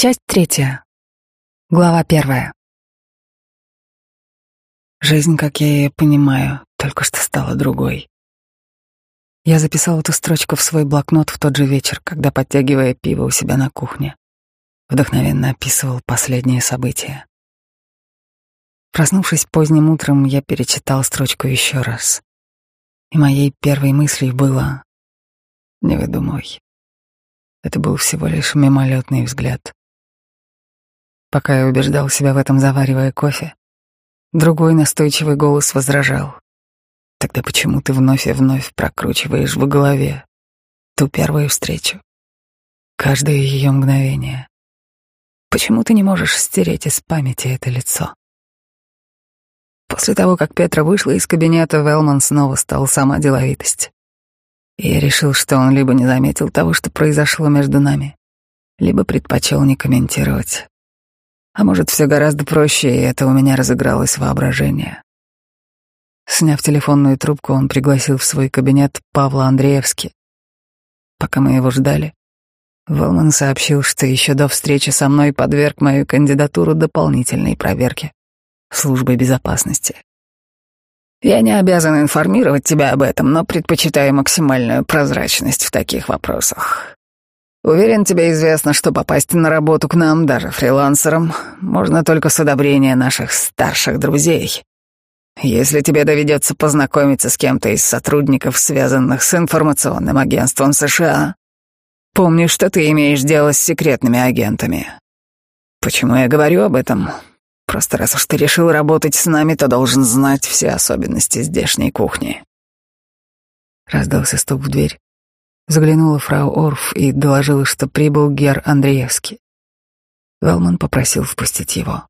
Часть третья. Глава первая. Жизнь, как я ее понимаю, только что стала другой. Я записал эту строчку в свой блокнот в тот же вечер, когда, подтягивая пиво у себя на кухне, вдохновенно описывал последние события. Проснувшись поздним утром, я перечитал строчку еще раз. И моей первой мыслью было «Не выдумывай». Это был всего лишь мимолетный взгляд. Пока я убеждал себя в этом, заваривая кофе, другой настойчивый голос возражал. Тогда почему ты вновь и вновь прокручиваешь в голове ту первую встречу, каждое ее мгновение? Почему ты не можешь стереть из памяти это лицо? После того, как Петра вышла из кабинета, Велман снова стал сама деловитость. Я решил, что он либо не заметил того, что произошло между нами, либо предпочел не комментировать. А может, все гораздо проще, и это у меня разыгралось воображение. Сняв телефонную трубку, он пригласил в свой кабинет Павла Андреевски. Пока мы его ждали, Велман сообщил, что еще до встречи со мной подверг мою кандидатуру дополнительной проверке службы безопасности. Я не обязан информировать тебя об этом, но предпочитаю максимальную прозрачность в таких вопросах. Уверен, тебе известно, что попасть на работу к нам, даже фрилансером, можно только с одобрения наших старших друзей. Если тебе доведется познакомиться с кем-то из сотрудников, связанных с информационным агентством США, помни, что ты имеешь дело с секретными агентами. Почему я говорю об этом? Просто раз уж ты решил работать с нами, то должен знать все особенности здешней кухни. Раздался стук в дверь. Заглянула фрау Орф и доложила, что прибыл Гер Андреевский. Велман попросил впустить его.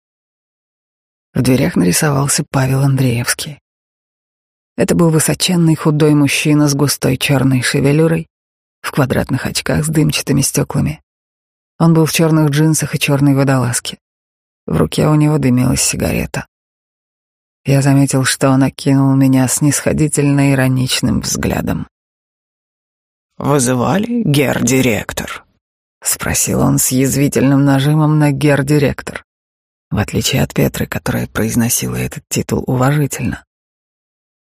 В дверях нарисовался Павел Андреевский. Это был высоченный худой мужчина с густой черной шевелюрой, в квадратных очках с дымчатыми стеклами. Он был в черных джинсах и черной водолазке. В руке у него дымилась сигарета. Я заметил, что он окинул меня снисходительно ироничным взглядом. «Вызывали, гер-директор?» — спросил он с язвительным нажимом на гер-директор, в отличие от Петры, которая произносила этот титул уважительно.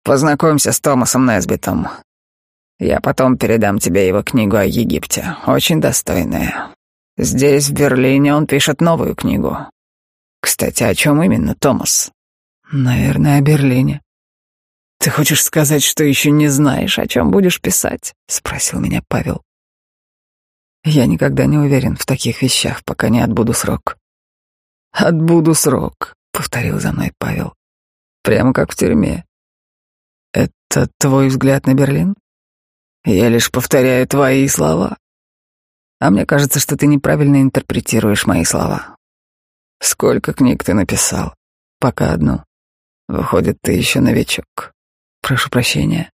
«Познакомься с Томасом Несбитом. Я потом передам тебе его книгу о Египте, очень достойная. Здесь, в Берлине, он пишет новую книгу. Кстати, о чем именно, Томас?» «Наверное, о Берлине», «Ты хочешь сказать, что еще не знаешь, о чем будешь писать?» — спросил меня Павел. «Я никогда не уверен в таких вещах, пока не отбуду срок». «Отбуду срок», — повторил за мной Павел. «Прямо как в тюрьме». «Это твой взгляд на Берлин?» «Я лишь повторяю твои слова». «А мне кажется, что ты неправильно интерпретируешь мои слова». «Сколько книг ты написал?» «Пока одну. Выходит, ты еще новичок». Прошу прощения.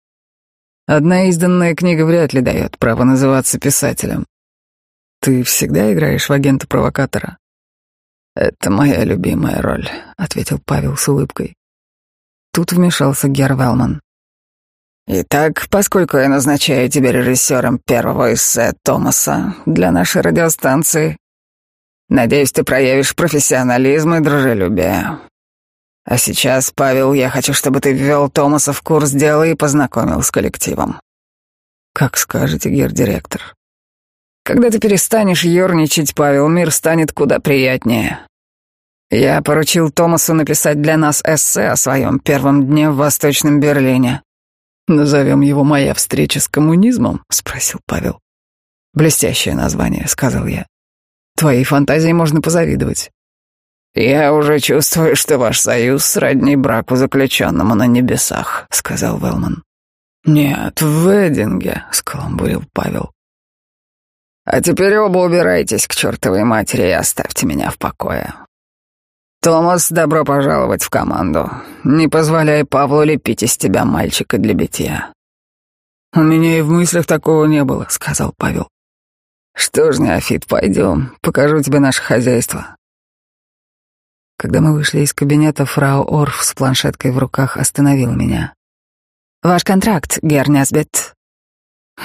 Одна изданная книга вряд ли дает право называться писателем. Ты всегда играешь в агента-провокатора? Это моя любимая роль, ответил Павел с улыбкой. Тут вмешался Гер Велман. Итак, поскольку я назначаю тебя режиссером первого эссе Томаса для нашей радиостанции, надеюсь, ты проявишь профессионализм и дружелюбие. А сейчас, Павел, я хочу, чтобы ты ввел Томаса в курс дела и познакомил с коллективом. Как скажете, гер-директор. Когда ты перестанешь ерничать, Павел, мир станет куда приятнее. Я поручил Томасу написать для нас эссе о своем первом дне в Восточном Берлине. «Назовем его «Моя встреча с коммунизмом»?» — спросил Павел. «Блестящее название», — сказал я. «Твоей фантазии можно позавидовать. «Я уже чувствую, что ваш союз сродни браку, заключенному на небесах», — сказал Велман. «Нет, в Эдинге», — скаламбурил Павел. «А теперь оба убирайтесь к чертовой матери и оставьте меня в покое. Томас, добро пожаловать в команду. Не позволяй Павлу лепить из тебя мальчика для битья». «У меня и в мыслях такого не было», — сказал Павел. «Что ж, Неофит, пойдем, покажу тебе наше хозяйство». Когда мы вышли из кабинета, фрау Орф с планшеткой в руках остановил меня. «Ваш контракт, Гернесбет».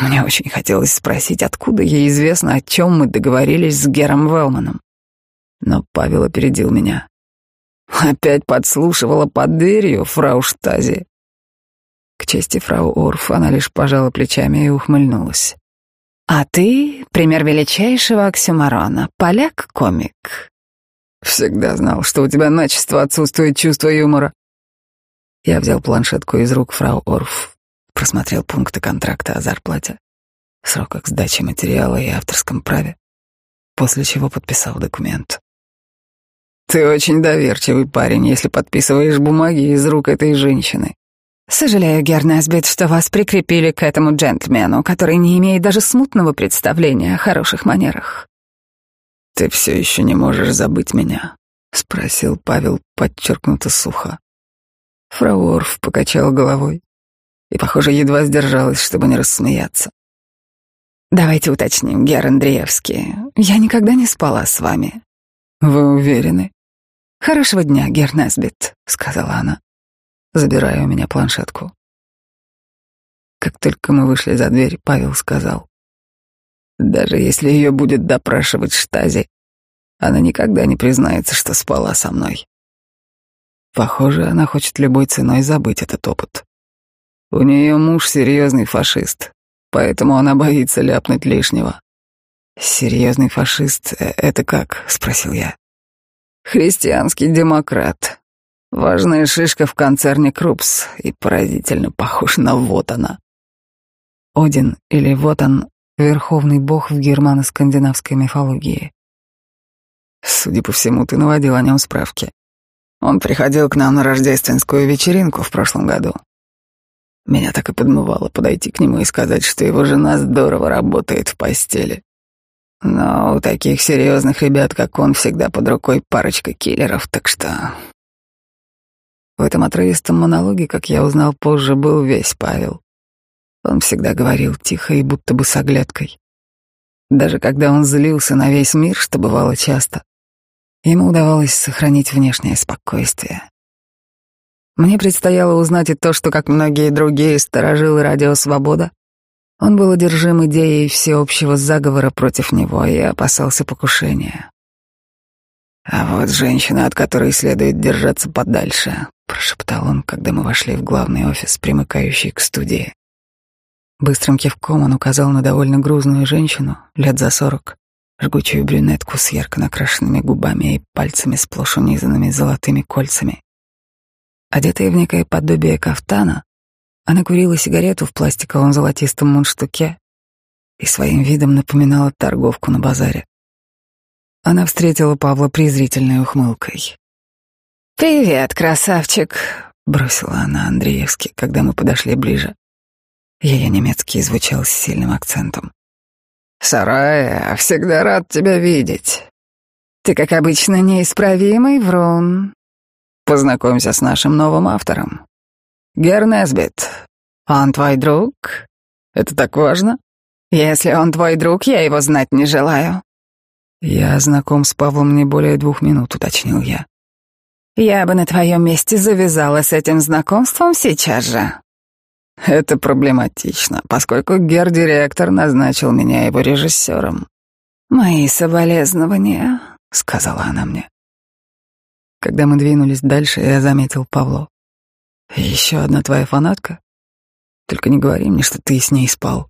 Мне очень хотелось спросить, откуда ей известно, о чем мы договорились с Гером Велманом. Но Павел опередил меня. Опять подслушивала под дверью, фрау Штази. К чести фрау Орф она лишь пожала плечами и ухмыльнулась. «А ты — пример величайшего оксюмарона, поляк-комик». «Всегда знал, что у тебя начисто отсутствует чувство юмора». Я взял планшетку из рук фрау Орф, просмотрел пункты контракта о зарплате, сроках сдачи материала и авторском праве, после чего подписал документ. «Ты очень доверчивый парень, если подписываешь бумаги из рук этой женщины», Сожалею, Гернесбит, что вас прикрепили к этому джентльмену, который не имеет даже смутного представления о хороших манерах. Ты все еще не можешь забыть меня? спросил Павел подчеркнуто сухо. Фрау Орф покачала головой и, похоже, едва сдержалась, чтобы не рассмеяться. Давайте уточним, Гер Андреевский. Я никогда не спала с вами. Вы уверены? Хорошего дня, Гер Несбит, сказала она забирая у меня планшетку. Как только мы вышли за дверь, Павел сказал, «Даже если ее будет допрашивать Штази, она никогда не признается, что спала со мной. Похоже, она хочет любой ценой забыть этот опыт. У нее муж серьезный фашист, поэтому она боится ляпнуть лишнего. Серьезный фашист э, — это как? — спросил я. Христианский демократ, Важная шишка в концерне Крупс и поразительно похож на вот она. Один или вот он — верховный бог в германо-скандинавской мифологии. Судя по всему, ты наводил о нем справки. Он приходил к нам на рождественскую вечеринку в прошлом году. Меня так и подмывало подойти к нему и сказать, что его жена здорово работает в постели. Но у таких серьезных ребят, как он, всегда под рукой парочка киллеров, так что в этом отрывистом монологе, как я узнал позже, был весь Павел. Он всегда говорил тихо и будто бы с оглядкой. Даже когда он злился на весь мир, что бывало часто, ему удавалось сохранить внешнее спокойствие. Мне предстояло узнать и то, что, как многие другие сторожилы радио «Свобода», он был одержим идеей всеобщего заговора против него и опасался покушения. А вот женщина, от которой следует держаться подальше, прошептал он, когда мы вошли в главный офис, примыкающий к студии. Быстрым кивком он указал на довольно грузную женщину, лет за сорок, жгучую брюнетку с ярко накрашенными губами и пальцами сплошь унизанными золотыми кольцами. Одетая в некое подобие кафтана, она курила сигарету в пластиковом золотистом мундштуке и своим видом напоминала торговку на базаре. Она встретила Павла презрительной ухмылкой. «Привет, красавчик», — бросила она Андреевски, когда мы подошли ближе. Ее немецкий звучал с сильным акцентом. «Сарая, всегда рад тебя видеть. Ты, как обычно, неисправимый врун. Познакомься с нашим новым автором. Гернесбит. Он твой друг? Это так важно? Если он твой друг, я его знать не желаю». «Я знаком с Павлом не более двух минут», — уточнил я. Я бы на твоем месте завязала с этим знакомством сейчас же. Это проблематично, поскольку гер-директор назначил меня его режиссером. Мои соболезнования, сказала она мне. Когда мы двинулись дальше, я заметил Павло. Еще одна твоя фанатка? Только не говори мне, что ты с ней спал.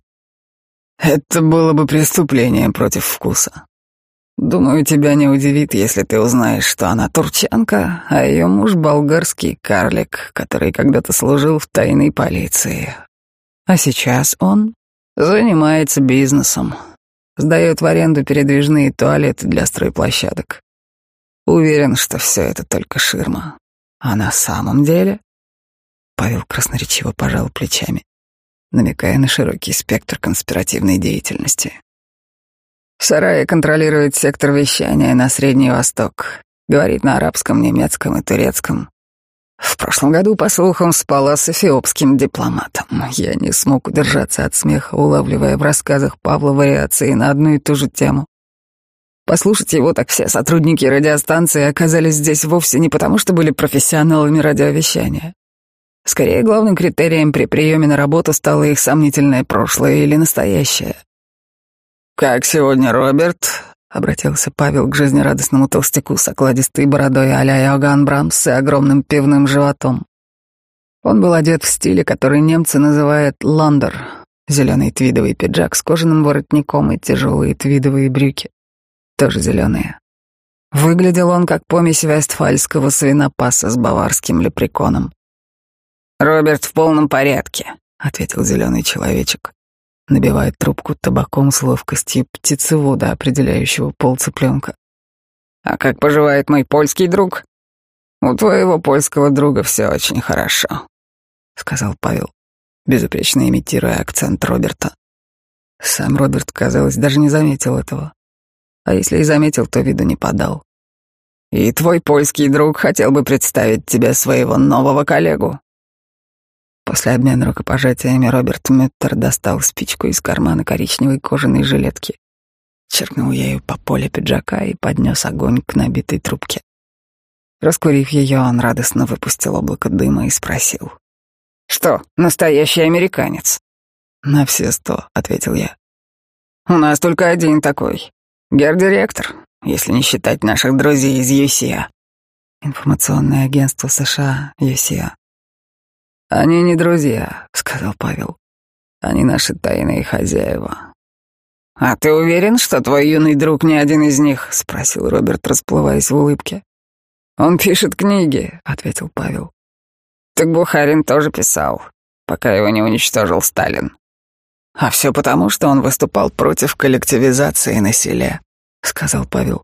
Это было бы преступлением против вкуса. Думаю, тебя не удивит, если ты узнаешь, что она турчанка, а ее муж болгарский карлик, который когда-то служил в тайной полиции. А сейчас он занимается бизнесом, сдает в аренду передвижные туалеты для стройплощадок. Уверен, что все это только ширма. А на самом деле... Павел красноречиво пожал плечами, намекая на широкий спектр конспиративной деятельности. Сарая контролирует сектор вещания на Средний Восток. Говорит на арабском, немецком и турецком. В прошлом году, по слухам, спала с эфиопским дипломатом. Я не смог удержаться от смеха, улавливая в рассказах Павла вариации на одну и ту же тему. Послушать его так все сотрудники радиостанции оказались здесь вовсе не потому, что были профессионалами радиовещания. Скорее, главным критерием при приеме на работу стало их сомнительное прошлое или настоящее. «Как сегодня, Роберт?» обратился Павел к жизнерадостному толстяку с окладистой бородой а-ля Иоганн Брамс и огромным пивным животом. Он был одет в стиле, который немцы называют «ландер», зеленый твидовый пиджак с кожаным воротником и тяжелые твидовые брюки, тоже зеленые. Выглядел он как помесь вестфальского свинопаса с баварским лепреконом. «Роберт в полном порядке», — ответил зеленый человечек, набивая трубку табаком с ловкостью птицевода, определяющего пол цыпленка. «А как поживает мой польский друг?» «У твоего польского друга все очень хорошо», — сказал Павел, безупречно имитируя акцент Роберта. Сам Роберт, казалось, даже не заметил этого. А если и заметил, то виду не подал. «И твой польский друг хотел бы представить тебе своего нового коллегу». После обмена рукопожатиями Роберт Мюттер достал спичку из кармана коричневой кожаной жилетки, черкнул ею по поле пиджака и поднес огонь к набитой трубке. Раскурив ее, он радостно выпустил облако дыма и спросил. «Что, настоящий американец?» «На все сто», — ответил я. «У нас только один такой. Гердиректор, если не считать наших друзей из ЮСИА». «Информационное агентство США, ЮСИА». «Они не друзья», — сказал Павел. «Они наши тайные хозяева». «А ты уверен, что твой юный друг не один из них?» — спросил Роберт, расплываясь в улыбке. «Он пишет книги», — ответил Павел. «Так Бухарин тоже писал, пока его не уничтожил Сталин. А все потому, что он выступал против коллективизации на селе», — сказал Павел.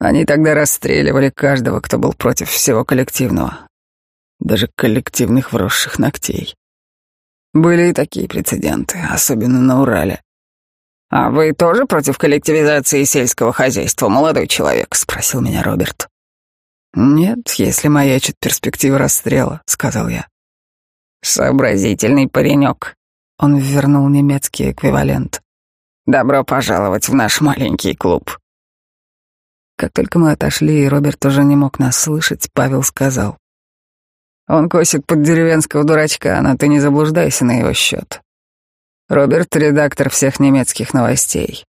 «Они тогда расстреливали каждого, кто был против всего коллективного, даже коллективных вросших ногтей. Были и такие прецеденты, особенно на Урале. «А вы тоже против коллективизации сельского хозяйства, молодой человек?» — спросил меня Роберт. «Нет, если маячит перспектива расстрела», — сказал я. «Сообразительный паренек». Он вернул немецкий эквивалент. «Добро пожаловать в наш маленький клуб». Как только мы отошли, и Роберт уже не мог нас слышать, Павел сказал. Он косит под деревенского дурачка, но ты не заблуждайся на его счет. Роберт — редактор всех немецких новостей.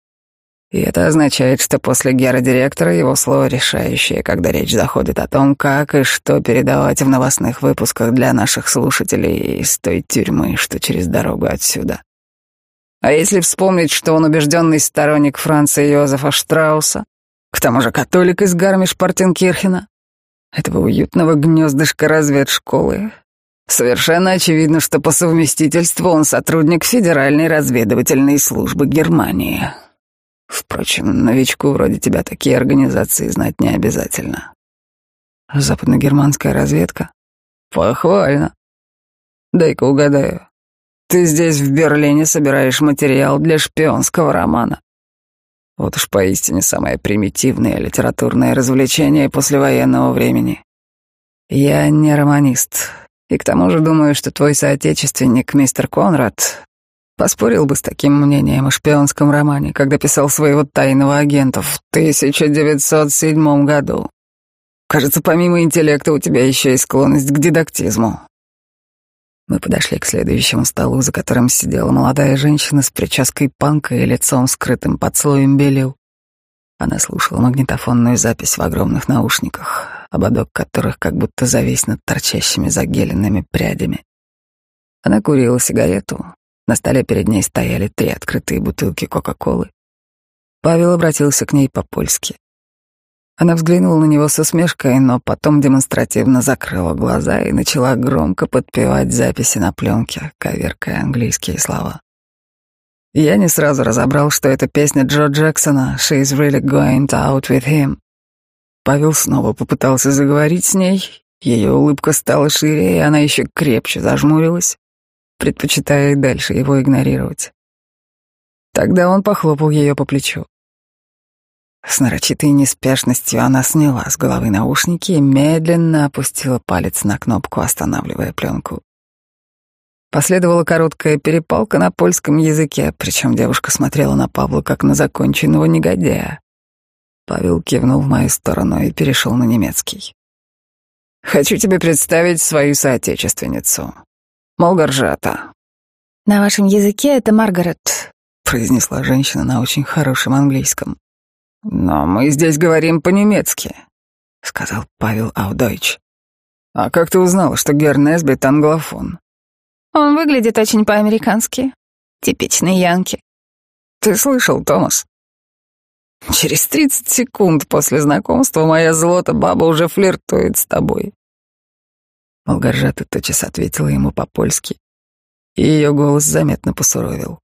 И это означает, что после гера-директора его слово решающее, когда речь заходит о том, как и что передавать в новостных выпусках для наших слушателей из той тюрьмы, что через дорогу отсюда. А если вспомнить, что он убежденный сторонник Франца Йозефа Штрауса, к тому же католик из Гармиш-Партенкирхена, этого уютного гнездышка разведшколы. Совершенно очевидно, что по совместительству он сотрудник Федеральной разведывательной службы Германии. Впрочем, новичку вроде тебя такие организации знать не обязательно. Западногерманская разведка? Похвально. Дай-ка угадаю. Ты здесь, в Берлине, собираешь материал для шпионского романа. Вот уж поистине самое примитивное литературное развлечение послевоенного времени. Я не романист, и к тому же думаю, что твой соотечественник, мистер Конрад, поспорил бы с таким мнением о шпионском романе, когда писал своего тайного агента в 1907 году. Кажется, помимо интеллекта у тебя еще и склонность к дидактизму. Мы подошли к следующему столу, за которым сидела молодая женщина с прической панка и лицом скрытым под слоем белил. Она слушала магнитофонную запись в огромных наушниках, ободок которых как будто завис над торчащими загеленными прядями. Она курила сигарету. На столе перед ней стояли три открытые бутылки Кока-Колы. Павел обратился к ней по-польски. Она взглянула на него с усмешкой, но потом демонстративно закрыла глаза и начала громко подпевать записи на пленке, коверкая английские слова. Я не сразу разобрал, что это песня Джо Джексона «She's really going out with him». Павел снова попытался заговорить с ней, ее улыбка стала шире, и она еще крепче зажмурилась, предпочитая дальше его игнорировать. Тогда он похлопал ее по плечу. С нарочитой неспешностью она сняла с головы наушники и медленно опустила палец на кнопку, останавливая пленку. Последовала короткая перепалка на польском языке, причем девушка смотрела на Павла как на законченного негодяя. Павел кивнул в мою сторону и перешел на немецкий. «Хочу тебе представить свою соотечественницу. Молгаржата». «На вашем языке это Маргарет», — произнесла женщина на очень хорошем английском. Но мы здесь говорим по-немецки, сказал Павел Аудойч. А как ты узнала, что Несбит англофон? Он выглядит очень по-американски. Типичный янки. Ты слышал, Томас? Через тридцать секунд после знакомства моя злота баба уже флиртует с тобой. Малгоржата тотчас ответила ему по-польски, и ее голос заметно посуровил.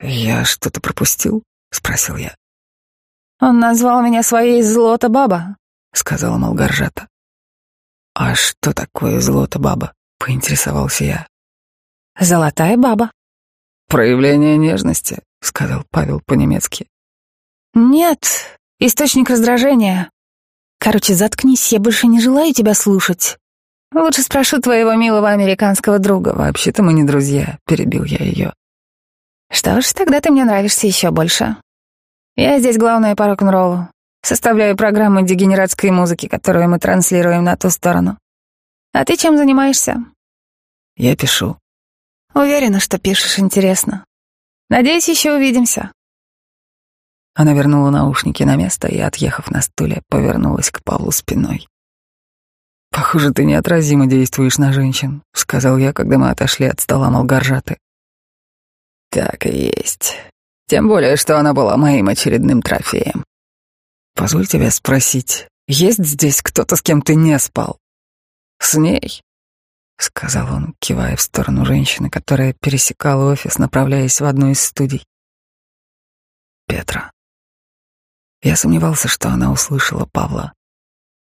«Я что-то пропустил?» — спросил я. «Он назвал меня своей злота-баба», — сказала Малгоржата. «А что такое злота-баба?» — поинтересовался я. «Золотая баба». «Проявление нежности», — сказал Павел по-немецки. «Нет, источник раздражения. Короче, заткнись, я больше не желаю тебя слушать. Лучше спрошу твоего милого американского друга. Вообще-то мы не друзья, перебил я ее. Что ж, тогда ты мне нравишься еще больше. Я здесь главная по рок-н-роллу. Составляю программу дегенератской музыки, которую мы транслируем на ту сторону. А ты чем занимаешься? Я пишу. Уверена, что пишешь интересно. Надеюсь, еще увидимся. Она вернула наушники на место и, отъехав на стуле, повернулась к Павлу спиной. «Похоже, ты неотразимо действуешь на женщин», — сказал я, когда мы отошли от стола Малгаржаты. «Так и есть. Тем более, что она была моим очередным трофеем. Позволь тебя спросить, есть здесь кто-то, с кем ты не спал?» «С ней?» — сказал он, кивая в сторону женщины, которая пересекала офис, направляясь в одну из студий. «Петра». Я сомневался, что она услышала Павла.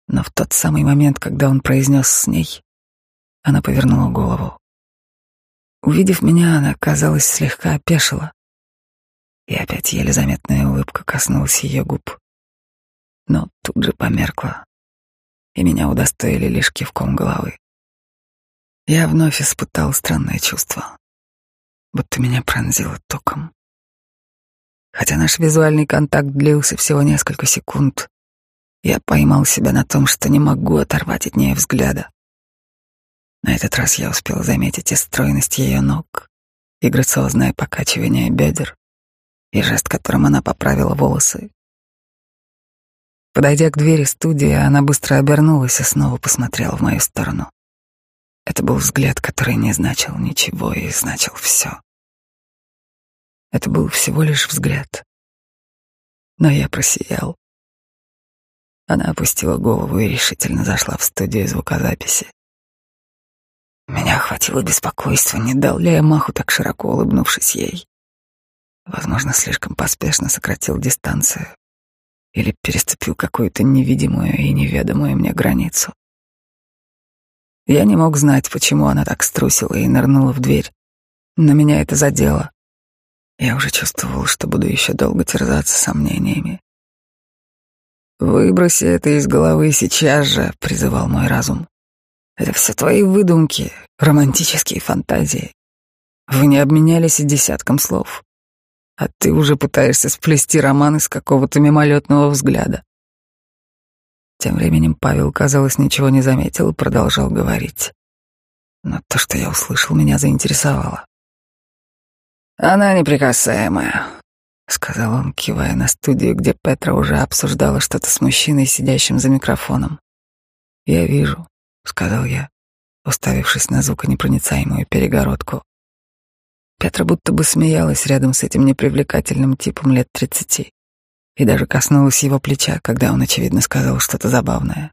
Но в тот самый момент, когда он произнес с ней, она повернула голову. Увидев меня, она, казалось, слегка опешила. И опять еле заметная улыбка коснулась ее губ. Но тут же померкла, и меня удостоили лишь кивком головы. Я вновь испытал странное чувство, будто меня пронзило током. Хотя наш визуальный контакт длился всего несколько секунд, я поймал себя на том, что не могу оторвать от нее взгляда. На этот раз я успел заметить и стройность ее ног, и грациозное покачивание бедер, и жест, которым она поправила волосы. Подойдя к двери студии, она быстро обернулась и снова посмотрела в мою сторону. Это был взгляд, который не значил ничего и значил все. Это был всего лишь взгляд. Но я просиял. Она опустила голову и решительно зашла в студию звукозаписи. Меня охватило беспокойство, не дал ли я маху, так широко улыбнувшись ей. Возможно, слишком поспешно сократил дистанцию или переступил какую-то невидимую и неведомую мне границу. Я не мог знать, почему она так струсила и нырнула в дверь, но меня это задело. Я уже чувствовал, что буду еще долго терзаться сомнениями. «Выброси это из головы сейчас же», — призывал мой разум. «Это все твои выдумки, романтические фантазии. Вы не обменялись и десятком слов, а ты уже пытаешься сплести роман из какого-то мимолетного взгляда». Тем временем Павел, казалось, ничего не заметил и продолжал говорить. Но то, что я услышал, меня заинтересовало. «Она неприкасаемая. — сказал он, кивая на студию, где Петра уже обсуждала что-то с мужчиной, сидящим за микрофоном. «Я вижу», — сказал я, уставившись на звуконепроницаемую перегородку. Петра будто бы смеялась рядом с этим непривлекательным типом лет тридцати и даже коснулась его плеча, когда он, очевидно, сказал что-то забавное.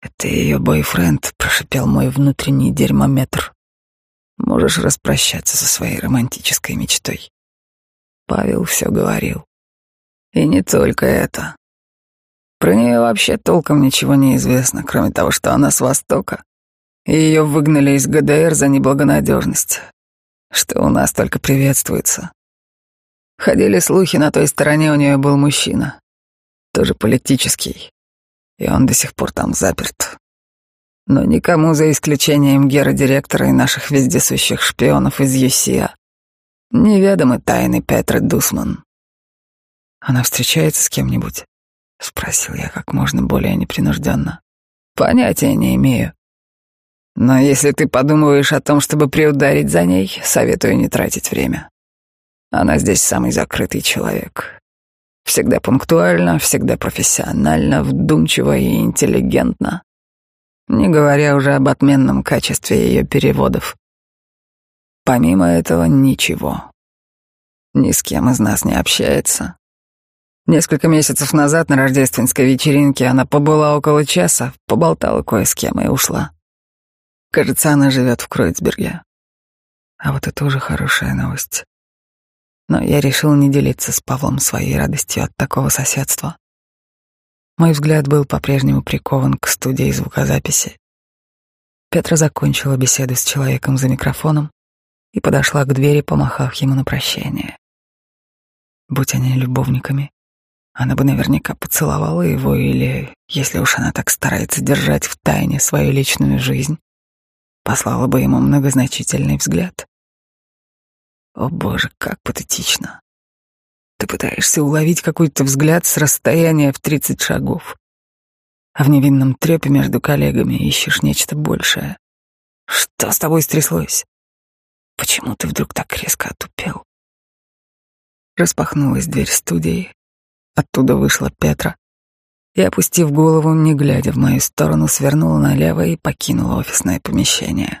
«Это ее бойфренд», — прошипел мой внутренний дерьмометр. «Можешь распрощаться со своей романтической мечтой». Павел все говорил. И не только это. Про нее вообще толком ничего не известно, кроме того, что она с Востока, и ее выгнали из ГДР за неблагонадежность, что у нас только приветствуется. Ходили слухи, на той стороне у нее был мужчина, тоже политический, и он до сих пор там заперт. Но никому, за исключением гера-директора и наших вездесущих шпионов из ЮСИА, Неведомы тайны Петра Дусман. Она встречается с кем-нибудь? Спросил я как можно более непринужденно. Понятия не имею. Но если ты подумываешь о том, чтобы приударить за ней, советую не тратить время. Она здесь самый закрытый человек. Всегда пунктуально, всегда профессионально, вдумчиво и интеллигентно. Не говоря уже об отменном качестве ее переводов. Помимо этого ничего. Ни с кем из нас не общается. Несколько месяцев назад на рождественской вечеринке она побыла около часа, поболтала кое с кем и ушла. Кажется, она живет в Кройцберге. А вот это уже хорошая новость. Но я решил не делиться с Павлом своей радостью от такого соседства. Мой взгляд был по-прежнему прикован к студии звукозаписи. Петра закончила беседу с человеком за микрофоном и подошла к двери, помахав ему на прощание. Будь они любовниками, она бы наверняка поцеловала его или, если уж она так старается держать в тайне свою личную жизнь, послала бы ему многозначительный взгляд. О боже, как патетично. Ты пытаешься уловить какой-то взгляд с расстояния в тридцать шагов, а в невинном трепе между коллегами ищешь нечто большее. Что с тобой стряслось? Почему ты вдруг так резко отупел? Распахнулась дверь студии. Оттуда вышла Петра и, опустив голову, не глядя в мою сторону, свернула налево и покинула офисное помещение.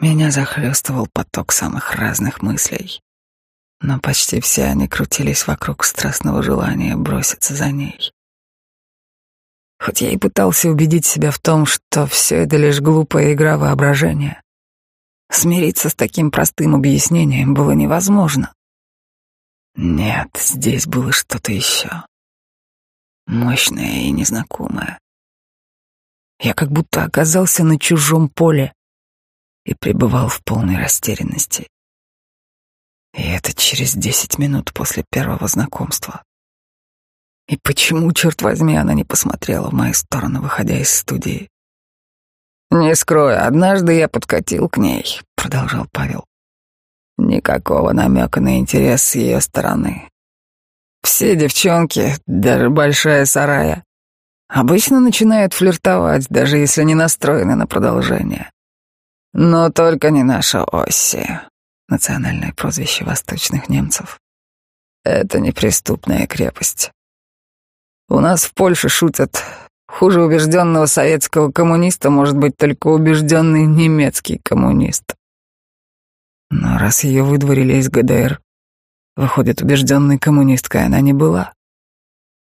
Меня захлестывал поток самых разных мыслей, но почти все они крутились вокруг страстного желания броситься за ней. Хоть я и пытался убедить себя в том, что все это лишь глупая игра воображения, смириться с таким простым объяснением было невозможно. Нет, здесь было что-то еще. Мощное и незнакомое. Я как будто оказался на чужом поле, и пребывал в полной растерянности. И это через десять минут после первого знакомства. И почему, черт возьми, она не посмотрела в мою сторону, выходя из студии? «Не скрою, однажды я подкатил к ней», — продолжал Павел. Никакого намека на интерес с ее стороны. Все девчонки, даже большая Сарая, обычно начинают флиртовать, даже если не настроены на продолжение. Но только не наша Осси, национальное прозвище восточных немцев. Это неприступная крепость. У нас в Польше шутят, хуже убежденного советского коммуниста может быть только убежденный немецкий коммунист. Но раз ее выдворили из ГДР, выходит, убежденной коммунисткой она не была.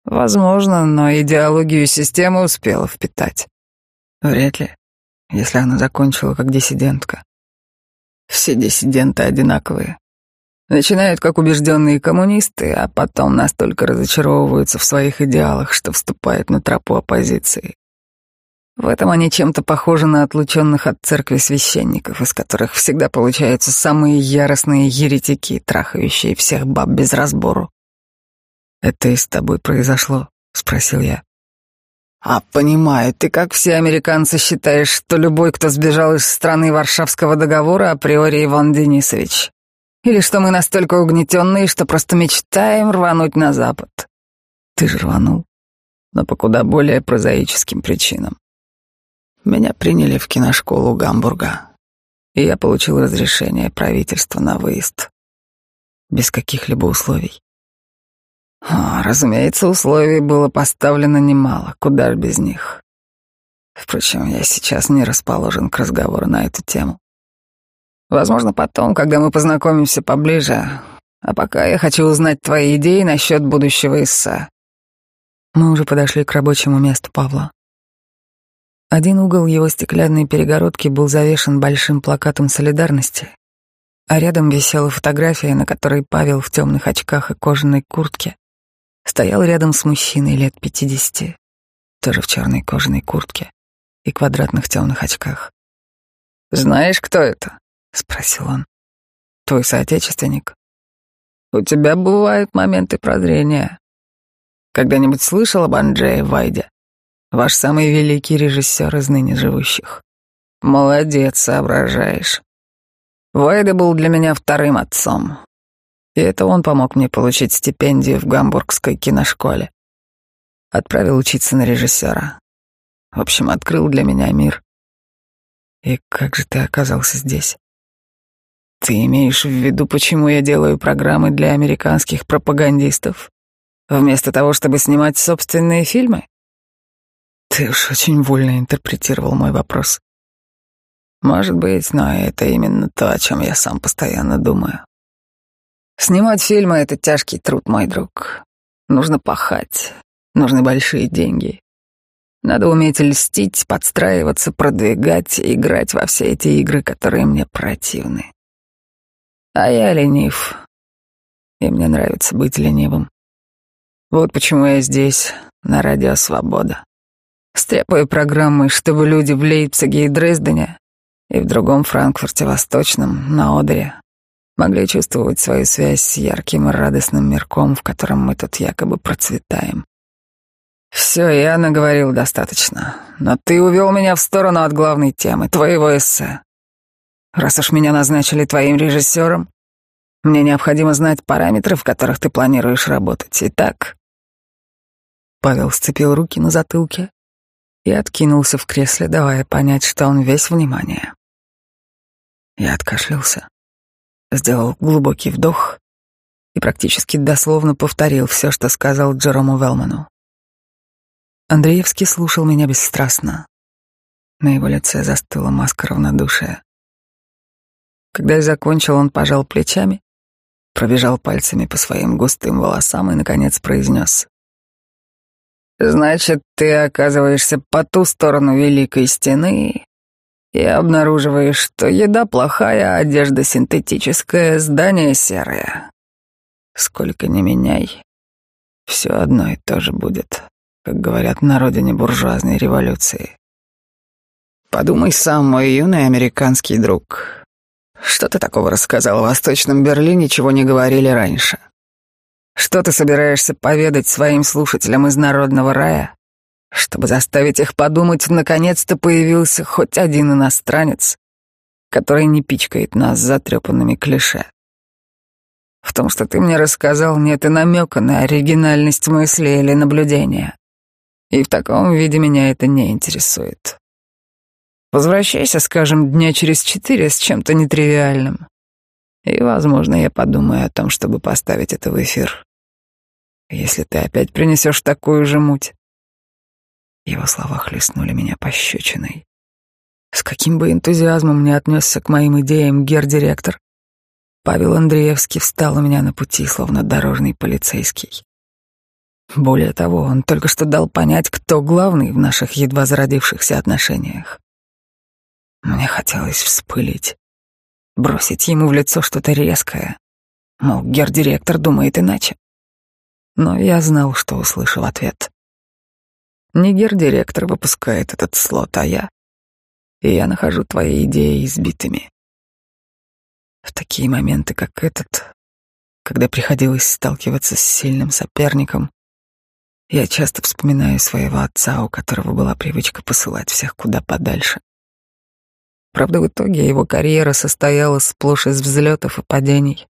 Возможно, но идеологию системы успела впитать. Вряд ли если она закончила как диссидентка. Все диссиденты одинаковые. Начинают как убежденные коммунисты, а потом настолько разочаровываются в своих идеалах, что вступают на тропу оппозиции. В этом они чем-то похожи на отлученных от церкви священников, из которых всегда получаются самые яростные еретики, трахающие всех баб без разбору. «Это и с тобой произошло?» — спросил я. А понимаю, ты, как все американцы, считаешь, что любой, кто сбежал из страны Варшавского договора, априори Иван Денисович. Или что мы настолько угнетенные, что просто мечтаем рвануть на Запад. Ты же рванул, но по куда более прозаическим причинам. Меня приняли в киношколу Гамбурга, и я получил разрешение правительства на выезд. Без каких-либо условий. О, разумеется, условий было поставлено немало, куда ж без них. Впрочем, я сейчас не расположен к разговору на эту тему. Возможно, потом, когда мы познакомимся поближе. А пока я хочу узнать твои идеи насчет будущего эссе. Мы уже подошли к рабочему месту Павла. Один угол его стеклянной перегородки был завешен большим плакатом солидарности, а рядом висела фотография, на которой Павел в темных очках и кожаной куртке стоял рядом с мужчиной лет пятидесяти, тоже в черной кожаной куртке и квадратных темных очках. «Знаешь, кто это?» — спросил он. «Твой соотечественник. У тебя бывают моменты прозрения. Когда-нибудь слышал об Анджее Вайде? Ваш самый великий режиссер из ныне живущих. Молодец, соображаешь. Вайда был для меня вторым отцом. И это он помог мне получить стипендию в гамбургской киношколе. Отправил учиться на режиссера. В общем, открыл для меня мир. И как же ты оказался здесь? Ты имеешь в виду, почему я делаю программы для американских пропагандистов, вместо того, чтобы снимать собственные фильмы? Ты уж очень вольно интерпретировал мой вопрос. Может быть, но это именно то, о чем я сам постоянно думаю. Снимать фильмы — это тяжкий труд, мой друг. Нужно пахать, нужны большие деньги. Надо уметь льстить, подстраиваться, продвигать, играть во все эти игры, которые мне противны. А я ленив, и мне нравится быть ленивым. Вот почему я здесь, на радио «Свобода». Стряпаю программы, чтобы люди в Лейпциге и Дрездене и в другом Франкфурте Восточном, на Одере, могли чувствовать свою связь с ярким и радостным мирком, в котором мы тут якобы процветаем. Все, я наговорил достаточно, но ты увел меня в сторону от главной темы, твоего эссе. Раз уж меня назначили твоим режиссером, мне необходимо знать параметры, в которых ты планируешь работать. Итак, Павел сцепил руки на затылке и откинулся в кресле, давая понять, что он весь внимание. Я откашлялся, сделал глубокий вдох и практически дословно повторил все, что сказал Джерому Велману. Андреевский слушал меня бесстрастно. На его лице застыла маска равнодушия. Когда я закончил, он пожал плечами, пробежал пальцами по своим густым волосам и, наконец, произнес. «Значит, ты оказываешься по ту сторону Великой Стены и обнаруживаешь, что еда плохая, одежда синтетическая, здание серое. Сколько ни меняй, все одно и то же будет, как говорят на родине буржуазной революции. Подумай сам, мой юный американский друг. Что ты такого рассказал в Восточном Берлине, чего не говорили раньше? Что ты собираешься поведать своим слушателям из Народного рая, чтобы заставить их подумать, наконец-то появился хоть один иностранец, который не пичкает нас затрепанными клише. В том, что ты мне рассказал, нет и намека на оригинальность мысли или наблюдения. И в таком виде меня это не интересует. Возвращайся, скажем, дня через четыре с чем-то нетривиальным. И, возможно, я подумаю о том, чтобы поставить это в эфир. Если ты опять принесешь такую же муть, его слова хлестнули меня пощечиной. С каким бы энтузиазмом не отнесся к моим идеям гер-директор, Павел Андреевский встал у меня на пути, словно дорожный полицейский. Более того, он только что дал понять, кто главный в наших едва зародившихся отношениях. Мне хотелось вспылить, бросить ему в лицо что-то резкое. Мол, гер-директор думает иначе. Но я знал, что услышу в ответ. Не гер-директор выпускает этот слот, а я. И я нахожу твои идеи избитыми. В такие моменты, как этот, когда приходилось сталкиваться с сильным соперником, я часто вспоминаю своего отца, у которого была привычка посылать всех куда подальше. Правда, в итоге его карьера состояла сплошь из взлетов и падений,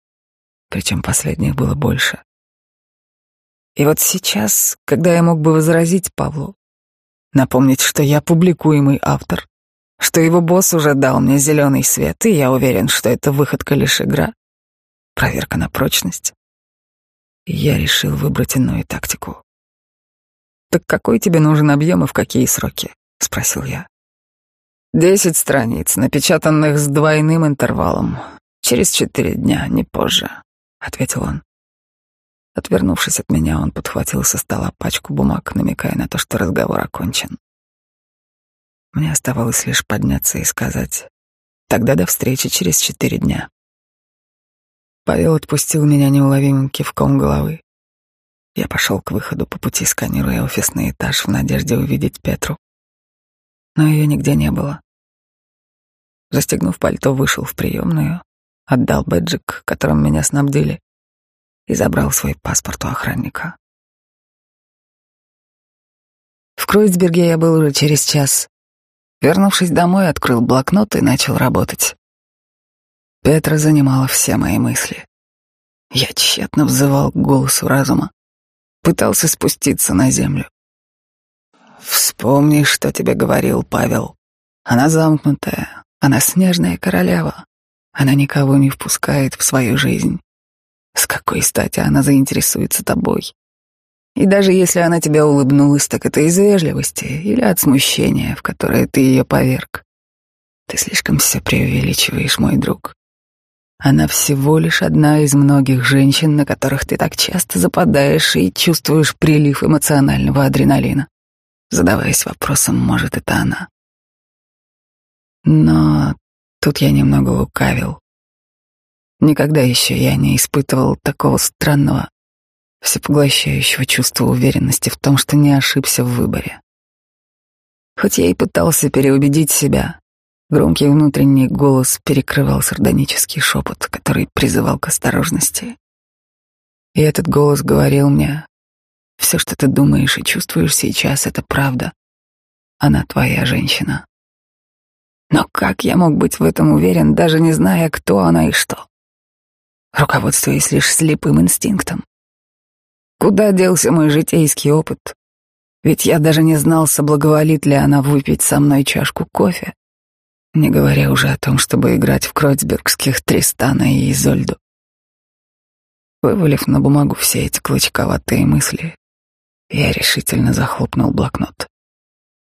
причем последних было больше. И вот сейчас, когда я мог бы возразить Павлу, напомнить, что я публикуемый автор, что его босс уже дал мне зеленый свет, и я уверен, что это выходка лишь игра, проверка на прочность, я решил выбрать иную тактику. «Так какой тебе нужен объем и в какие сроки?» — спросил я. «Десять страниц, напечатанных с двойным интервалом. Через четыре дня, не позже», — ответил он. Отвернувшись от меня, он подхватил со стола пачку бумаг, намекая на то, что разговор окончен. Мне оставалось лишь подняться и сказать «Тогда до встречи через четыре дня». Павел отпустил меня неуловимым кивком головы. Я пошел к выходу по пути, сканируя офисный этаж в надежде увидеть Петру. Но ее нигде не было. Застегнув пальто, вышел в приемную, отдал бэджик, которым меня снабдили, и забрал свой паспорт у охранника. В Кройцберге я был уже через час. Вернувшись домой, открыл блокнот и начал работать. Петра занимала все мои мысли. Я тщетно взывал к голосу разума, пытался спуститься на землю. Вспомни, что тебе говорил Павел. Она замкнутая, она снежная королева. Она никого не впускает в свою жизнь. С какой стати она заинтересуется тобой? И даже если она тебя улыбнулась, так это из вежливости или от смущения, в которое ты ее поверг. Ты слишком все преувеличиваешь, мой друг. Она всего лишь одна из многих женщин, на которых ты так часто западаешь и чувствуешь прилив эмоционального адреналина, задаваясь вопросом, может, это она. Но тут я немного лукавил. Никогда еще я не испытывал такого странного, всепоглощающего чувства уверенности в том, что не ошибся в выборе. Хоть я и пытался переубедить себя, громкий внутренний голос перекрывал сардонический шепот, который призывал к осторожности. И этот голос говорил мне, все, что ты думаешь и чувствуешь сейчас, это правда. Она твоя женщина. Но как я мог быть в этом уверен, даже не зная, кто она и что? Руководствуясь лишь слепым инстинктом. Куда делся мой житейский опыт? Ведь я даже не знал, соблаговолит ли она выпить со мной чашку кофе, не говоря уже о том, чтобы играть в кройцбергских Тристана и Изольду. Вывалив на бумагу все эти клочковатые мысли, я решительно захлопнул блокнот,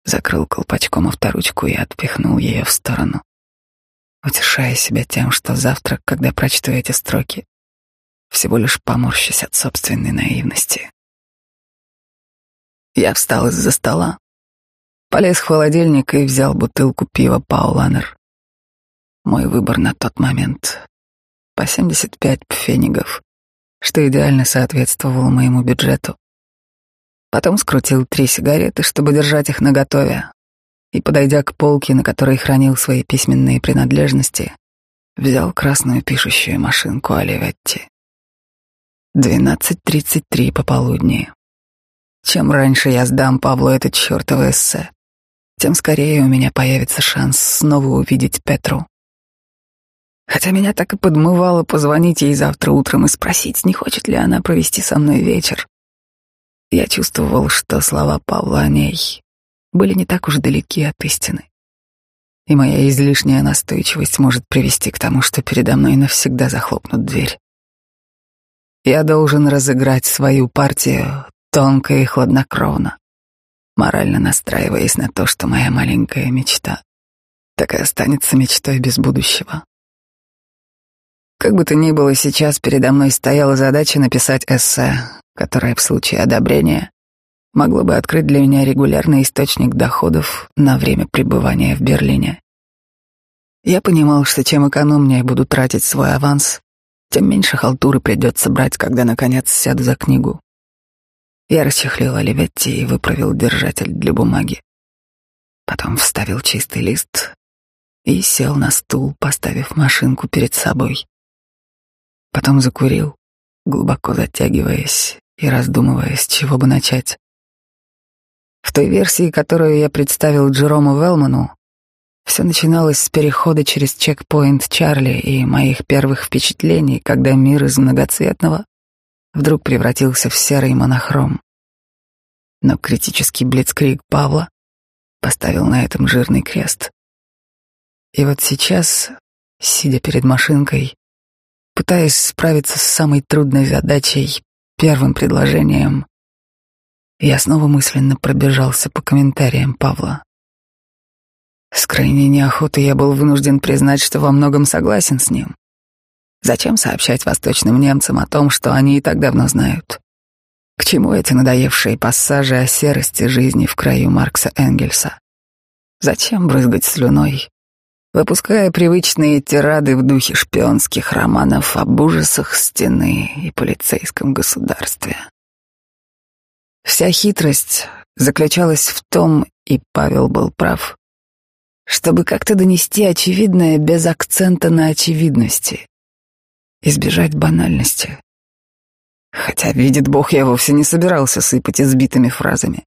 закрыл колпачком авторучку и отпихнул ее в сторону, утешая себя тем, что завтра, когда прочту эти строки, всего лишь поморщусь от собственной наивности. Я встал из-за стола, полез в холодильник и взял бутылку пива Пауланер. Мой выбор на тот момент — по 75 пфенигов, что идеально соответствовало моему бюджету. Потом скрутил три сигареты, чтобы держать их наготове, и, подойдя к полке, на которой хранил свои письменные принадлежности, взял красную пишущую машинку Оливетти. Двенадцать тридцать три пополудни. Чем раньше я сдам Павлу это чертово эссе, тем скорее у меня появится шанс снова увидеть Петру. Хотя меня так и подмывало позвонить ей завтра утром и спросить, не хочет ли она провести со мной вечер. Я чувствовал, что слова Павла о ней были не так уж далеки от истины. И моя излишняя настойчивость может привести к тому, что передо мной навсегда захлопнут дверь. Я должен разыграть свою партию тонко и хладнокровно, морально настраиваясь на то, что моя маленькая мечта так и останется мечтой без будущего. Как бы то ни было, сейчас передо мной стояла задача написать эссе, которое в случае одобрения могло бы открыть для меня регулярный источник доходов на время пребывания в Берлине. Я понимал, что чем экономнее буду тратить свой аванс, тем меньше халтуры придется брать, когда, наконец, сяду за книгу. Я расчехлил Оливетти и выправил держатель для бумаги. Потом вставил чистый лист и сел на стул, поставив машинку перед собой. Потом закурил, глубоко затягиваясь и раздумывая, с чего бы начать. В той версии, которую я представил Джерому Велману, все начиналось с перехода через чекпоинт Чарли и моих первых впечатлений, когда мир из многоцветного вдруг превратился в серый монохром. Но критический блицкриг Павла поставил на этом жирный крест. И вот сейчас, сидя перед машинкой, пытаясь справиться с самой трудной задачей, первым предложением, я снова мысленно пробежался по комментариям Павла. С крайней неохотой я был вынужден признать, что во многом согласен с ним. Зачем сообщать восточным немцам о том, что они и так давно знают? К чему эти надоевшие пассажи о серости жизни в краю Маркса Энгельса? Зачем брызгать слюной, выпуская привычные тирады в духе шпионских романов об ужасах стены и полицейском государстве? Вся хитрость заключалась в том, и Павел был прав, чтобы как-то донести очевидное без акцента на очевидности, избежать банальности. Хотя, видит Бог, я вовсе не собирался сыпать избитыми фразами.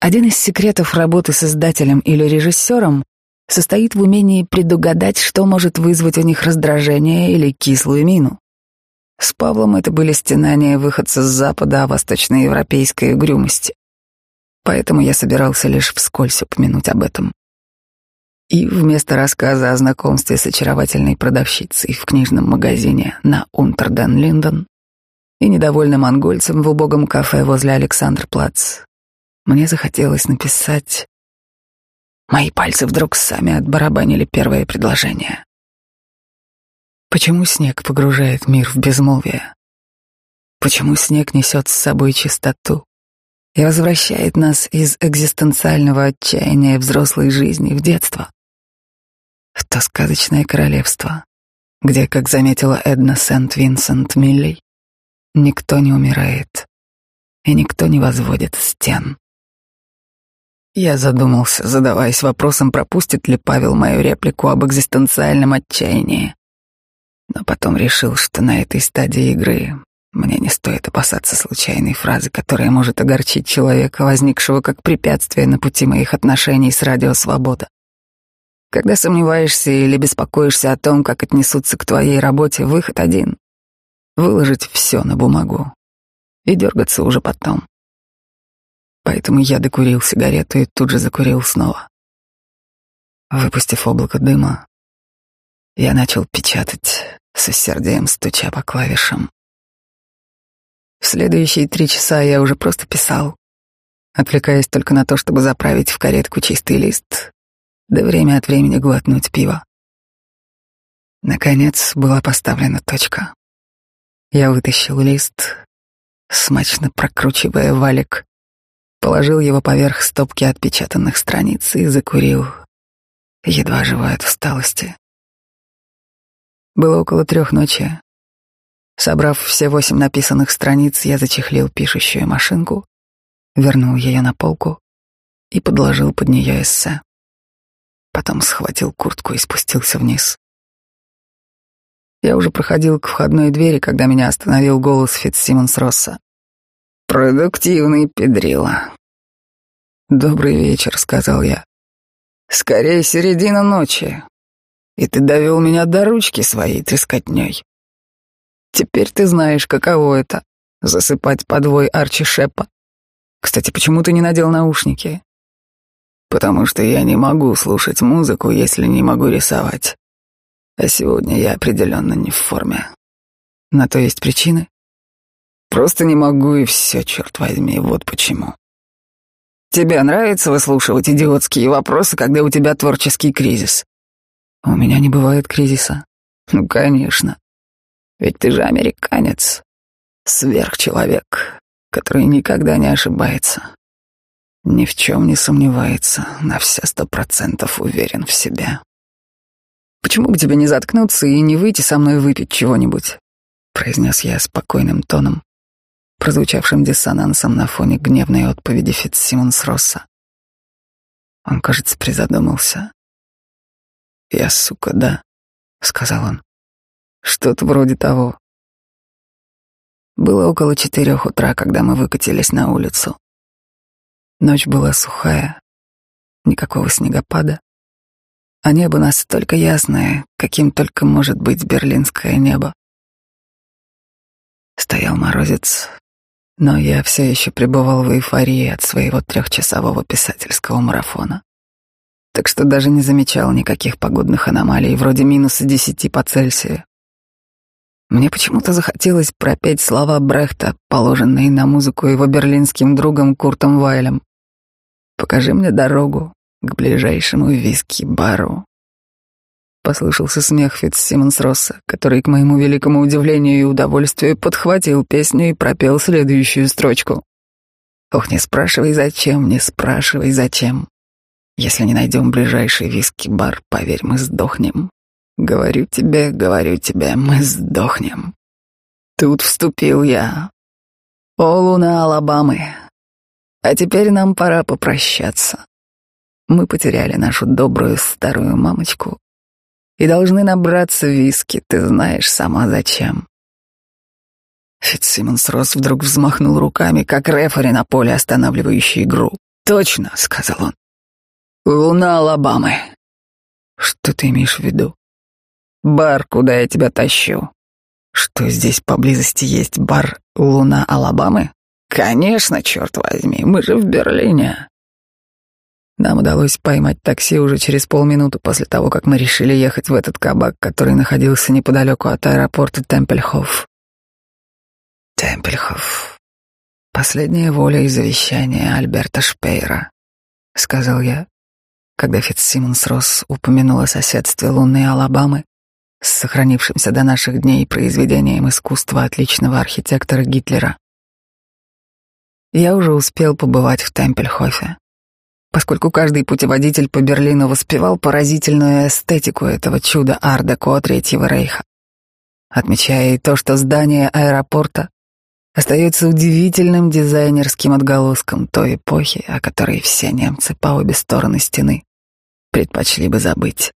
Один из секретов работы с издателем или режиссером состоит в умении предугадать, что может вызвать у них раздражение или кислую мину. С Павлом это были стенания выходца с Запада о восточноевропейской угрюмости. Поэтому я собирался лишь вскользь упомянуть об этом. И вместо рассказа о знакомстве с очаровательной продавщицей в книжном магазине на Унтерден-Линден и недовольным монгольцем в убогом кафе возле Александр-Плац, мне захотелось написать... Мои пальцы вдруг сами отбарабанили первое предложение. Почему снег погружает мир в безмолвие? Почему снег несет с собой чистоту и возвращает нас из экзистенциального отчаяния взрослой жизни в детство? В то сказочное королевство, где, как заметила Эдна Сент-Винсент Милли, никто не умирает и никто не возводит стен. Я задумался, задаваясь вопросом, пропустит ли Павел мою реплику об экзистенциальном отчаянии. Но потом решил, что на этой стадии игры мне не стоит опасаться случайной фразы, которая может огорчить человека, возникшего как препятствие на пути моих отношений с Радио Свобода. Когда сомневаешься или беспокоишься о том, как отнесутся к твоей работе, выход один — выложить все на бумагу и дергаться уже потом поэтому я докурил сигарету и тут же закурил снова. Выпустив облако дыма, я начал печатать с усердием, стуча по клавишам. В следующие три часа я уже просто писал, отвлекаясь только на то, чтобы заправить в каретку чистый лист, да время от времени глотнуть пиво. Наконец была поставлена точка. Я вытащил лист, смачно прокручивая валик, положил его поверх стопки отпечатанных страниц и закурил, едва живая от усталости. Было около трех ночи. Собрав все восемь написанных страниц, я зачехлил пишущую машинку, вернул ее на полку и подложил под нее эссе. Потом схватил куртку и спустился вниз. Я уже проходил к входной двери, когда меня остановил голос Фитцсимонс Росса. «Продуктивный педрила». «Добрый вечер», — сказал я. «Скорее середина ночи, и ты довел меня до ручки своей трескотней. Теперь ты знаешь, каково это — засыпать подвой Арчи Шеппа. Кстати, почему ты не надел наушники?» «Потому что я не могу слушать музыку, если не могу рисовать. А сегодня я определенно не в форме. На то есть причины?» Просто не могу и все, черт возьми, вот почему. Тебе нравится выслушивать идиотские вопросы, когда у тебя творческий кризис? У меня не бывает кризиса. Ну, конечно. Ведь ты же американец, сверхчеловек, который никогда не ошибается, ни в чем не сомневается, на все сто процентов уверен в себе. Почему бы тебе не заткнуться и не выйти со мной выпить чего-нибудь? произнес я спокойным тоном, прозвучавшим диссонансом на фоне гневной отповеди Фитцсимонс Росса. Он, кажется, призадумался. «Я, сука, да», — сказал он. «Что-то вроде того». Было около четырех утра, когда мы выкатились на улицу. Ночь была сухая, никакого снегопада, а небо настолько ясное, каким только может быть берлинское небо. Стоял морозец, но я все еще пребывал в эйфории от своего трехчасового писательского марафона. Так что даже не замечал никаких погодных аномалий, вроде минуса десяти по Цельсию. Мне почему-то захотелось пропеть слова Брехта, положенные на музыку его берлинским другом Куртом Вайлем. «Покажи мне дорогу к ближайшему виски-бару, Послышался смех Фитцсимонс Росса, который, к моему великому удивлению и удовольствию, подхватил песню и пропел следующую строчку. «Ох, не спрашивай, зачем, не спрашивай, зачем. Если не найдем ближайший виски-бар, поверь, мы сдохнем. Говорю тебе, говорю тебе, мы сдохнем». Тут вступил я. О, луна Алабамы, а теперь нам пора попрощаться. Мы потеряли нашу добрую старую мамочку, и должны набраться виски, ты знаешь сама зачем. Фитцсимонс Росс вдруг взмахнул руками, как рефери на поле, останавливающий игру. «Точно», — сказал он. «Луна Алабамы». «Что ты имеешь в виду?» «Бар, куда я тебя тащу». «Что здесь поблизости есть бар Луна Алабамы?» «Конечно, черт возьми, мы же в Берлине». Нам удалось поймать такси уже через полминуты после того, как мы решили ехать в этот кабак, который находился неподалеку от аэропорта Темпельхоф. Темпельхоф. Последняя воля и завещание Альберта Шпейра, сказал я, когда Фитцсимонс Росс упомянул о соседстве лунной Алабамы с сохранившимся до наших дней произведением искусства отличного архитектора Гитлера. Я уже успел побывать в Темпельхофе, поскольку каждый путеводитель по Берлину воспевал поразительную эстетику этого чуда ар-деко Третьего Рейха, отмечая и то, что здание аэропорта остается удивительным дизайнерским отголоском той эпохи, о которой все немцы по обе стороны стены предпочли бы забыть.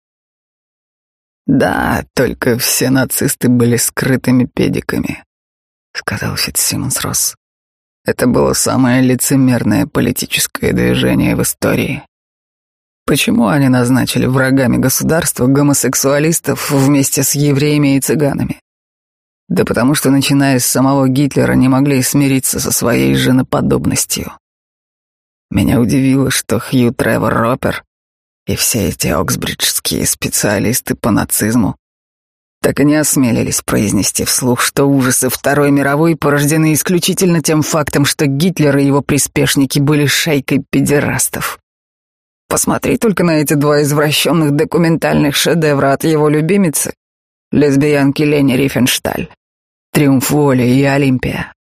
«Да, только все нацисты были скрытыми педиками», — сказал Фитцсимонс Росс. «Это было самое лицемерное политическое движение в истории. Почему они назначили врагами государства гомосексуалистов вместе с евреями и цыганами? Да потому что, начиная с самого Гитлера, не могли смириться со своей женоподобностью. Меня удивило, что Хью Тревор Ропер и все эти оксбриджские специалисты по нацизму так и не осмелились произнести вслух, что ужасы Второй мировой порождены исключительно тем фактом, что Гитлер и его приспешники были шайкой педерастов. Посмотри только на эти два извращенных документальных шедевра от его любимицы, лесбиянки Лени Рифеншталь, «Триумф воли» и «Олимпия».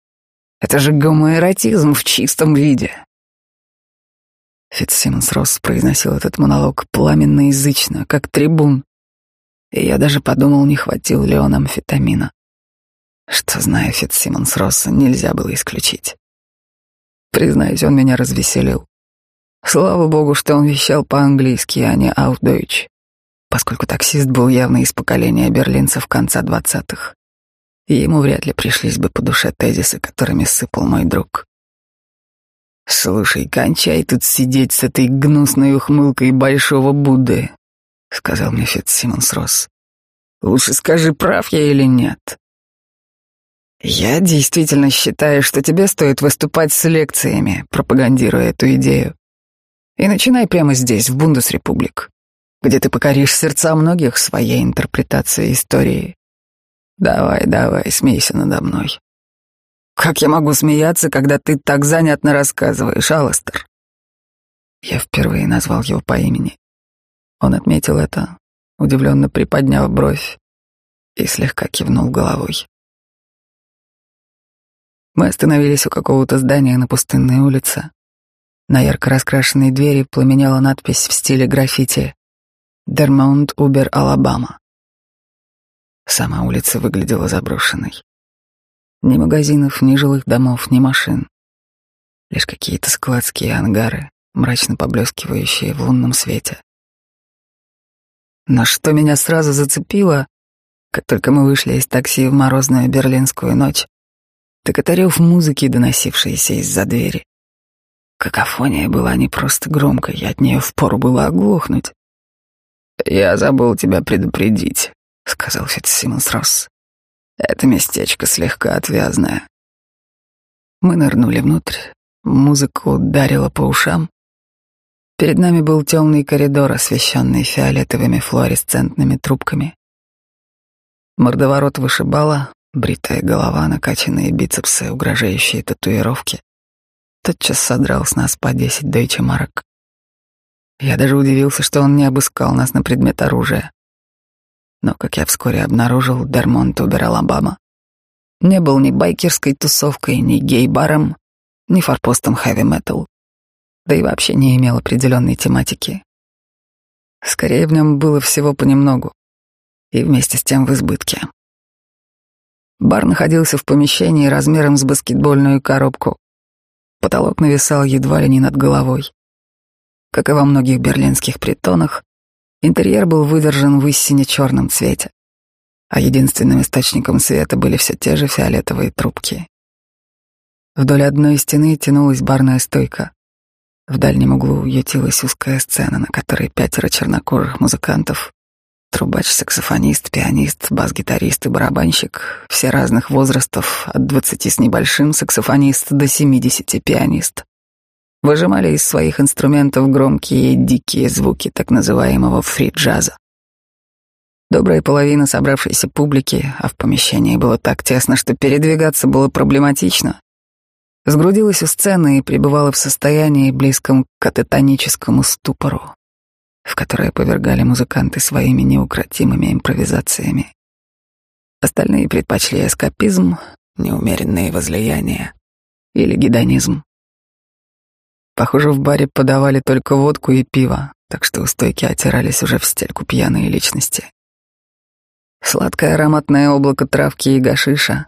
Это же гомоэротизм в чистом виде. Фитцсимонс Росс произносил этот монолог пламенно-язычно, как трибун. И я даже подумал, не хватил ли он амфетамина. Что, зная Фитцсимонс Росса, нельзя было исключить. Признаюсь, он меня развеселил. Слава богу, что он вещал по-английски, а не «Аутдойч», поскольку таксист был явно из поколения берлинцев конца двадцатых. Ему вряд ли пришлись бы по душе тезисы, которыми сыпал мой друг. «Слушай, кончай тут сидеть с этой гнусной ухмылкой большого Будды», — сказал мне Фитцсимонс Росс. «Лучше скажи, прав я или нет». «Я действительно считаю, что тебе стоит выступать с лекциями, пропагандируя эту идею. И начинай прямо здесь, в Бундесрепублик, где ты покоришь сердца многих своей интерпретацией истории. Давай, давай, смейся надо мной. Как я могу смеяться, когда ты так занятно рассказываешь, Алластер? Я впервые назвал его по имени. Он отметил это, удивленно приподняв бровь и слегка кивнул головой. Мы остановились у какого-то здания на пустынной улице. На ярко раскрашенной двери пламенела надпись в стиле граффити «Дермаунт Убер Алабама». Сама улица выглядела заброшенной. Ни магазинов, ни жилых домов, ни машин. Лишь какие-то складские ангары, мрачно поблескивающие в лунном свете. Но что меня сразу зацепило, как только мы вышли из такси в морозную берлинскую ночь, так это рев музыки, доносившейся из-за двери. Какофония была не просто громкой, от нее впору было оглохнуть. «Я забыл тебя предупредить», — сказал Фитцсимонс Росс. Это местечко слегка отвязное. Мы нырнули внутрь, музыка ударила по ушам. Перед нами был темный коридор, освещенный фиолетовыми флуоресцентными трубками. Мордоворот вышибала, бритая голова, накачанные бицепсы, угрожающие татуировки. Тотчас содрал с нас по десять дойче марок. Я даже удивился, что он не обыскал нас на предмет оружия. Но, как я вскоре обнаружил, Дермонт Убер Алабама не был ни байкерской тусовкой, ни гей-баром, ни форпостом хэви-метал, да и вообще не имел определенной тематики. Скорее, в нем было всего понемногу, и вместе с тем в избытке. Бар находился в помещении размером с баскетбольную коробку. Потолок нависал едва ли не над головой. Как и во многих берлинских притонах, Интерьер был выдержан в истине черном цвете, а единственным источником света были все те же фиолетовые трубки. Вдоль одной стены тянулась барная стойка. В дальнем углу ютилась узкая сцена, на которой пятеро чернокожих музыкантов Трубач, саксофонист, пианист, бас-гитарист и барабанщик, все разных возрастов, от двадцати с небольшим саксофонист до семидесяти пианист. Выжимали из своих инструментов громкие дикие звуки так называемого фри-джаза. Добрая половина собравшейся публики, а в помещении было так тесно, что передвигаться было проблематично, сгрудилась у сцены и пребывала в состоянии, близком к кататоническому ступору, в которое повергали музыканты своими неукротимыми импровизациями. Остальные предпочли эскапизм, неумеренные возлияния или гедонизм. Похоже, в баре подавали только водку и пиво, так что у стойки отирались уже в стельку пьяные личности. Сладкое ароматное облако травки и гашиша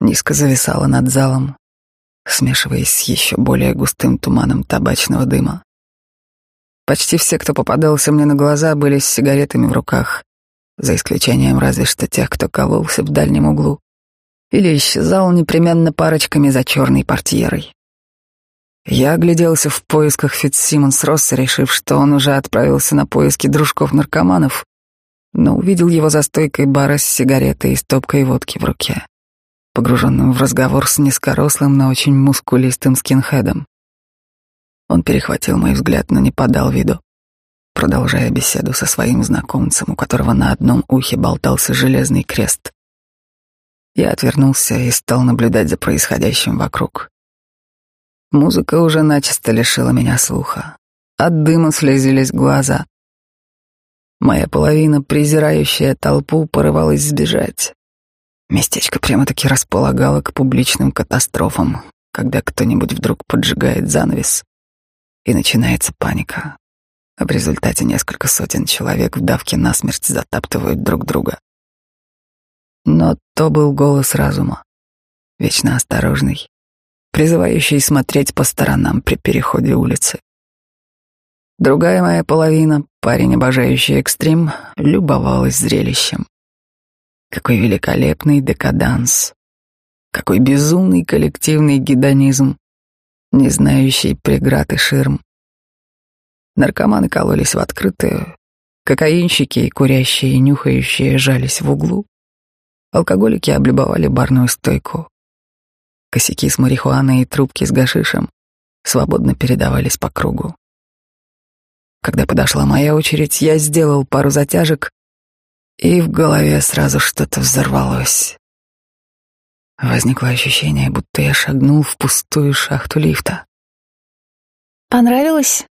низко зависало над залом, смешиваясь с еще более густым туманом табачного дыма. Почти все, кто попадался мне на глаза, были с сигаретами в руках, за исключением разве что тех, кто кололся в дальнем углу или исчезал непременно парочками за черной портьерой. Я огляделся в поисках Фитцсимонс Росса, решив, что он уже отправился на поиски дружков-наркоманов, но увидел его за стойкой бара с сигаретой и стопкой водки в руке, погруженным в разговор с низкорослым, но очень мускулистым скинхедом. Он перехватил мой взгляд, но не подал виду продолжая беседу со своим знакомцем, у которого на одном ухе болтался железный крест. Я отвернулся и стал наблюдать за происходящим вокруг. Музыка уже начисто лишила меня слуха. От дыма слезились глаза. Моя половина, презирающая толпу, порывалась сбежать. Местечко прямо-таки располагало к публичным катастрофам, когда кто-нибудь вдруг поджигает занавес, и начинается паника, а в результате несколько сотен человек в давке насмерть затаптывают друг друга. Но то был голос разума, вечно осторожный, призывающий смотреть по сторонам при переходе улицы. Другая моя половина, парень, обожающий экстрим, любовалась зрелищем. Какой великолепный декаданс, какой безумный коллективный гедонизм, не знающий преград и ширм. Наркоманы кололись в открытую, кокаинщики и курящие и нюхающие жались в углу. Алкоголики облюбовали барную стойку. Косяки с марихуаной и трубки с гашишем свободно передавались по кругу. Когда подошла моя очередь, я сделал пару затяжек, и в голове сразу что-то взорвалось. Возникло ощущение, будто я шагнул в пустую шахту лифта. «Понравилось?»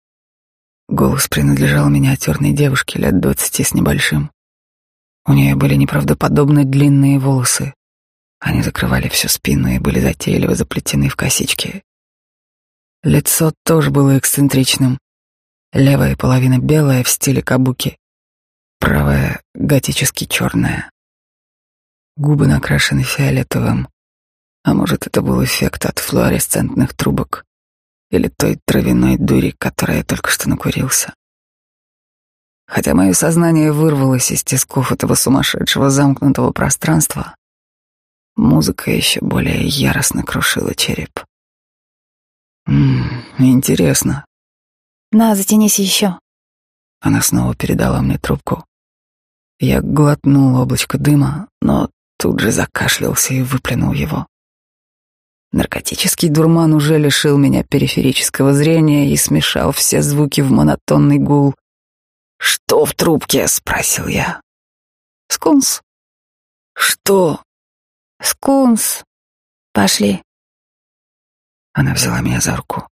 Голос принадлежал миниатюрной девушке лет двадцати с небольшим. У нее были неправдоподобно длинные волосы. Они закрывали всю спину и были затейливо заплетены в косички. Лицо тоже было эксцентричным. Левая половина белая в стиле кабуки, правая готически черная. Губы накрашены фиолетовым, а может, это был эффект от флуоресцентных трубок или той травяной дури, которой я только что накурился. Хотя мое сознание вырвалось из тисков этого сумасшедшего замкнутого пространства, музыка еще более яростно крушила череп. М интересно. На, затянись еще. Она снова передала мне трубку. Я глотнул облачко дыма, но тут же закашлялся и выплюнул его. Наркотический дурман уже лишил меня периферического зрения и смешал все звуки в монотонный гул. «Что в трубке?» — спросил я. «Скунс». «Что?» «Скунс. Пошли». Она взяла меня за руку.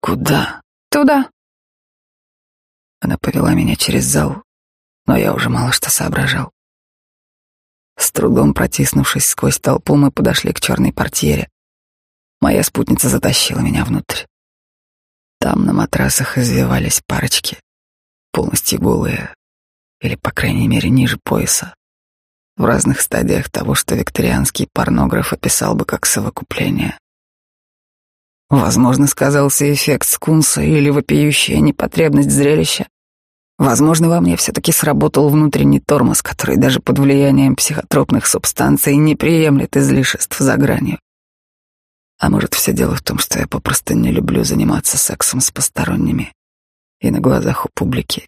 «Куда?» «Туда». Она повела меня через зал, но я уже мало что соображал. С трудом протиснувшись сквозь толпу, мы подошли к черной портьере. Моя спутница затащила меня внутрь. Там на матрасах извивались парочки, полностью голые, или, по крайней мере, ниже пояса, в разных стадиях того, что викторианский порнограф описал бы как совокупление. Возможно, сказался эффект скунса или вопиющая непотребность зрелища. Возможно, во мне все-таки сработал внутренний тормоз, который даже под влиянием психотропных субстанций не приемлет излишеств за гранью. А может, все дело в том, что я попросту не люблю заниматься сексом с посторонними и на глазах у публики.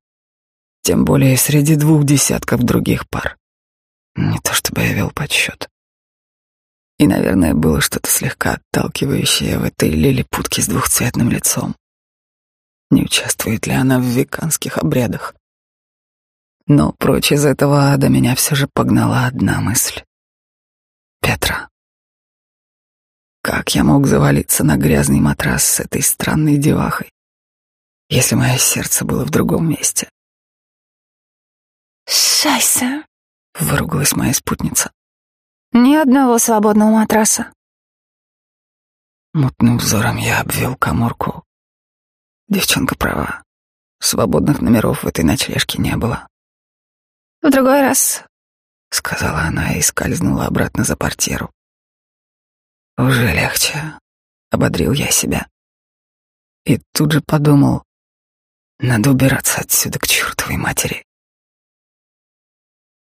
Тем более среди двух десятков других пар. Не то чтобы я вел подсчет. И, наверное, было что-то слегка отталкивающее в этой лилипутке с двухцветным лицом. не участвует ли она в веканских обрядах. Но прочь из этого ада меня все же погнала одна мысль. Петра. Как я мог завалиться на грязный матрас с этой странной девахой, если мое сердце было в другом месте? «Шайся!» — выругалась моя спутница. «Ни одного свободного матраса». Мутным взором я обвел коморку. Девчонка права. Свободных номеров в этой ночлежке не было. «В другой раз», — сказала она и скользнула обратно за портьеру. «Уже легче», — ободрил я себя. И тут же подумал, надо убираться отсюда к чертовой матери.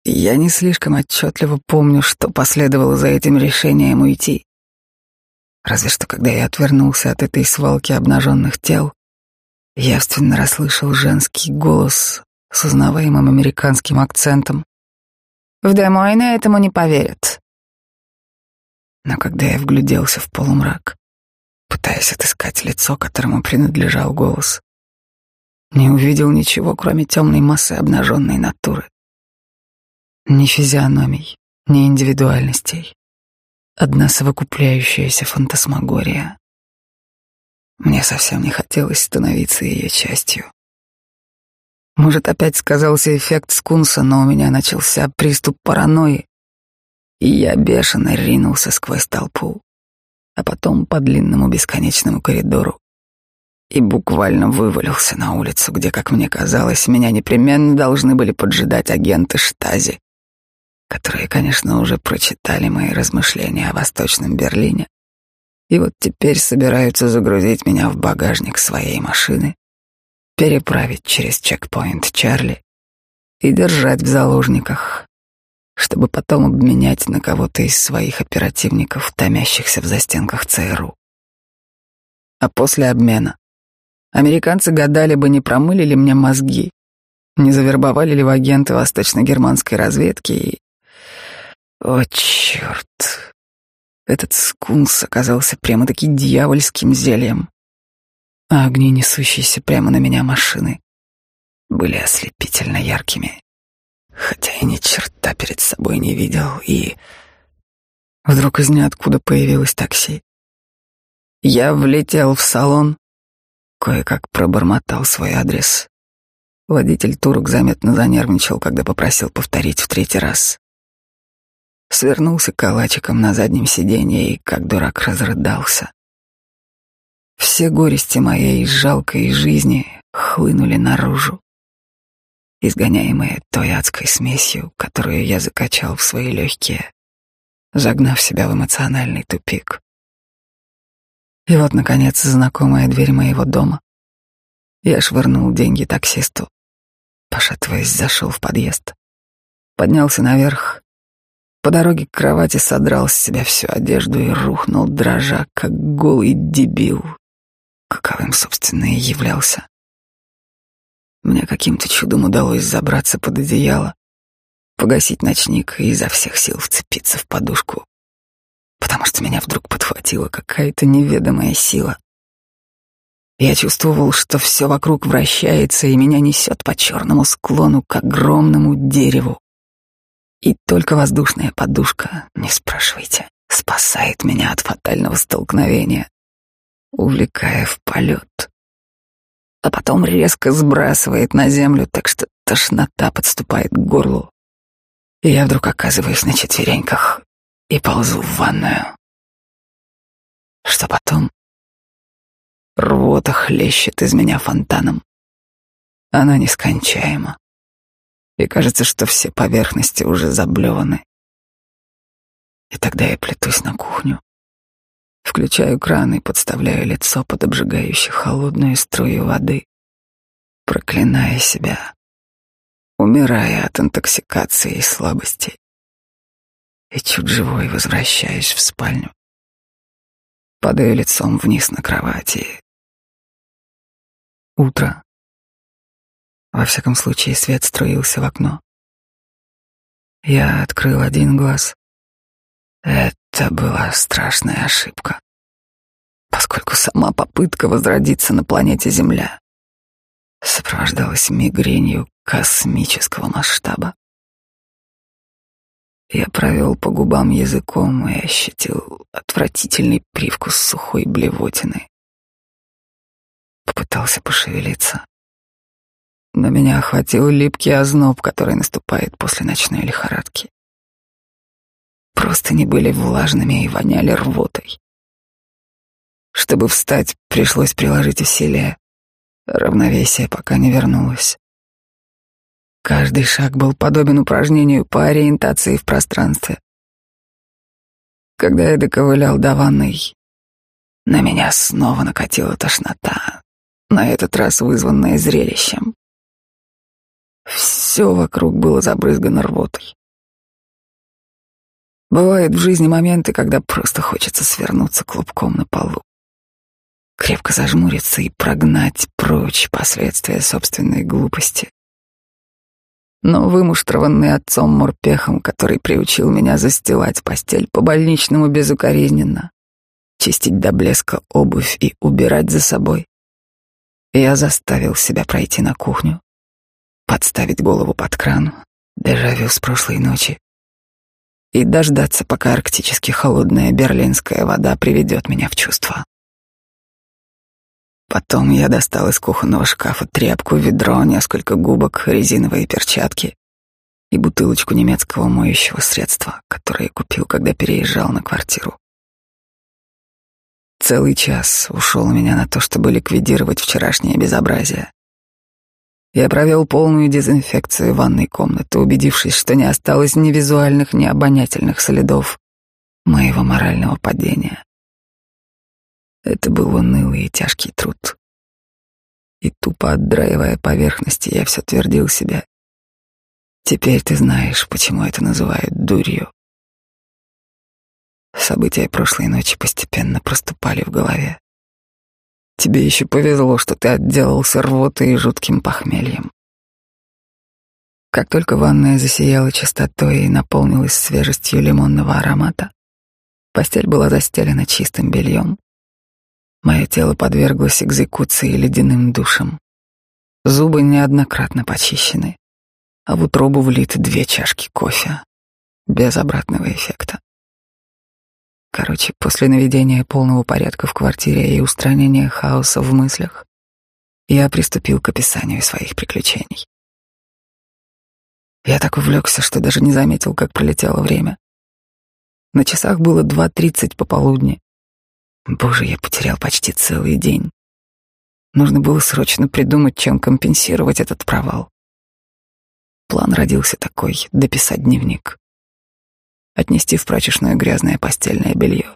Я не слишком отчетливо помню, что последовало за этим решением уйти. Разве что когда я отвернулся от этой свалки обнаженных тел, явственно расслышал женский голос с узнаваемым американским акцентом. «В Демойне этому не поверят». Но когда я вгляделся в полумрак, пытаясь отыскать лицо, которому принадлежал голос, не увидел ничего, кроме темной массы обнаженной натуры. Ни физиономий, ни индивидуальностей. Одна совокупляющаяся фантасмагория. Мне совсем не хотелось становиться ее частью. Может, опять сказался эффект скунса, но у меня начался приступ паранойи, и я бешено ринулся сквозь толпу, а потом по длинному бесконечному коридору и буквально вывалился на улицу, где, как мне казалось, меня непременно должны были поджидать агенты Штази которые, конечно, уже прочитали мои размышления о Восточном Берлине, и вот теперь собираются загрузить меня в багажник своей машины, переправить через чекпоинт Чарли и держать в заложниках, чтобы потом обменять на кого-то из своих оперативников, томящихся в застенках ЦРУ. А после обмена американцы гадали бы, не промыли ли мне мозги, не завербовали ли в агенты восточно-германской разведки и о, черт! Этот скунс оказался прямо-таки дьявольским зельем. А огни, несущиеся прямо на меня машины, были ослепительно яркими. Хотя я ни черта перед собой не видел, и... Вдруг из ниоткуда появилось такси. Я влетел в салон, кое-как пробормотал свой адрес. Водитель турок заметно занервничал, когда попросил повторить в третий раз свернулся калачиком на заднем сиденье и, как дурак, разрыдался. Все горести моей жалкой жизни хлынули наружу, изгоняемые той адской смесью, которую я закачал в свои легкие, загнав себя в эмоциональный тупик. И вот, наконец, знакомая дверь моего дома. Я швырнул деньги таксисту, пошатываясь, зашел в подъезд, поднялся наверх, по дороге к кровати содрал с себя всю одежду и рухнул, дрожа, как голый дебил, каковым, собственно, и являлся. Мне каким-то чудом удалось забраться под одеяло, погасить ночник и изо всех сил вцепиться в подушку, потому что меня вдруг подхватила какая-то неведомая сила. Я чувствовал, что все вокруг вращается и меня несет по черному склону к огромному дереву. И только воздушная подушка, не спрашивайте, спасает меня от фатального столкновения, увлекая в полет. А потом резко сбрасывает на землю, так что тошнота подступает к горлу. И я вдруг оказываюсь на четвереньках и ползу в ванную. Что потом? Рвота хлещет из меня фонтаном. Она нескончаема и кажется, что все поверхности уже заблеваны. И тогда я плетусь на кухню, включаю кран и подставляю лицо под обжигающую холодную струю воды, проклиная себя, умирая от интоксикации и слабости. И чуть живой возвращаюсь в спальню. Падаю лицом вниз на кровати. Утро. Во всяком случае, свет струился в окно. Я открыл один глаз. Это была страшная ошибка, поскольку сама попытка возродиться на планете Земля сопровождалось мигренью космического масштаба. Я провел по губам языком и ощутил отвратительный привкус сухой блевотины. Попытался пошевелиться, но меня охватил липкий озноб, который наступает после ночной лихорадки. Просто не были влажными и воняли рвотой. Чтобы встать, пришлось приложить усилия. Равновесие пока не вернулось. Каждый шаг был подобен упражнению по ориентации в пространстве. Когда я доковылял до ванной, на меня снова накатила тошнота, на этот раз вызванная зрелищем. Все вокруг было забрызгано рвотой. Бывают в жизни моменты, когда просто хочется свернуться клубком на полу, крепко зажмуриться и прогнать прочь последствия собственной глупости. Но вымуштрованный отцом морпехом, который приучил меня застилать постель по-больничному безукоризненно, чистить до блеска обувь и убирать за собой, я заставил себя пройти на кухню, подставить голову под кран, дежавю с прошлой ночи, и дождаться, пока арктически холодная берлинская вода приведет меня в чувство. Потом я достал из кухонного шкафа тряпку, ведро, несколько губок, резиновые перчатки и бутылочку немецкого моющего средства, которое купил, когда переезжал на квартиру. Целый час ушел у меня на то, чтобы ликвидировать вчерашнее безобразие. Я провел полную дезинфекцию ванной комнаты, убедившись, что не осталось ни визуальных, ни обонятельных следов моего морального падения. Это был унылый и тяжкий труд. И тупо отдраивая поверхности, я все твердил себе. Теперь ты знаешь, почему это называют дурью. События прошлой ночи постепенно проступали в голове. Тебе еще повезло, что ты отделался рвотой и жутким похмельем. Как только ванная засияла чистотой и наполнилась свежестью лимонного аромата, постель была застелена чистым бельем. Мое тело подверглось экзекуции ледяным душем. Зубы неоднократно почищены, а в утробу влиты две чашки кофе, без обратного эффекта. Короче, после наведения полного порядка в квартире и устранения хаоса в мыслях, я приступил к описанию своих приключений. Я так увлекся, что даже не заметил, как пролетело время. На часах было 2.30 пополудни. Боже, я потерял почти целый день. Нужно было срочно придумать, чем компенсировать этот провал. План родился такой — дописать дневник отнести в прачечную грязное постельное белье,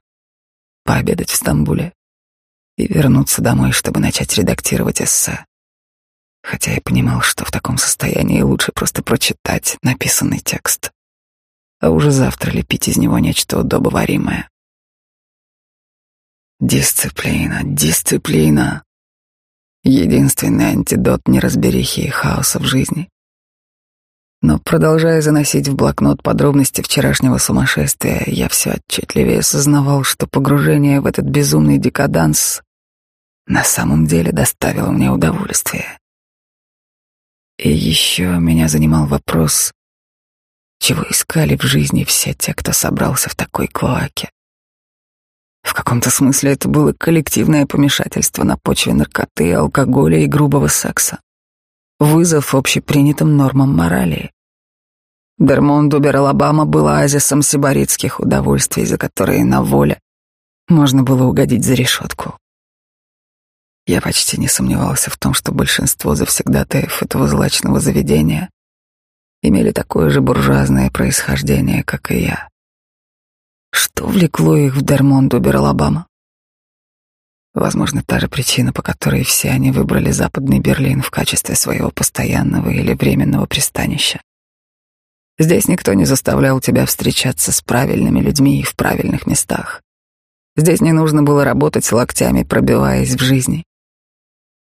пообедать в Стамбуле и вернуться домой, чтобы начать редактировать эссе. Хотя я понимал, что в таком состоянии лучше просто прочитать написанный текст, а уже завтра лепить из него нечто удобоваримое. Дисциплина, дисциплина. Единственный антидот неразберихи и хаоса в жизни. Но, продолжая заносить в блокнот подробности вчерашнего сумасшествия, я все отчетливее осознавал, что погружение в этот безумный декаданс на самом деле доставило мне удовольствие. И еще меня занимал вопрос, чего искали в жизни все те, кто собрался в такой клоаке. В каком-то смысле это было коллективное помешательство на почве наркоты, алкоголя и грубого секса вызов общепринятым нормам морали. Дермонд-Убер Алабама был оазисом сибаритских удовольствий, за которые на воле можно было угодить за решетку. Я почти не сомневался в том, что большинство завсегдатаев этого злачного заведения имели такое же буржуазное происхождение, как и я. Что влекло их в Дермонд-Убер Алабама? Возможно, та же причина, по которой все они выбрали Западный Берлин в качестве своего постоянного или временного пристанища. Здесь никто не заставлял тебя встречаться с правильными людьми и в правильных местах. Здесь не нужно было работать локтями, пробиваясь в жизни.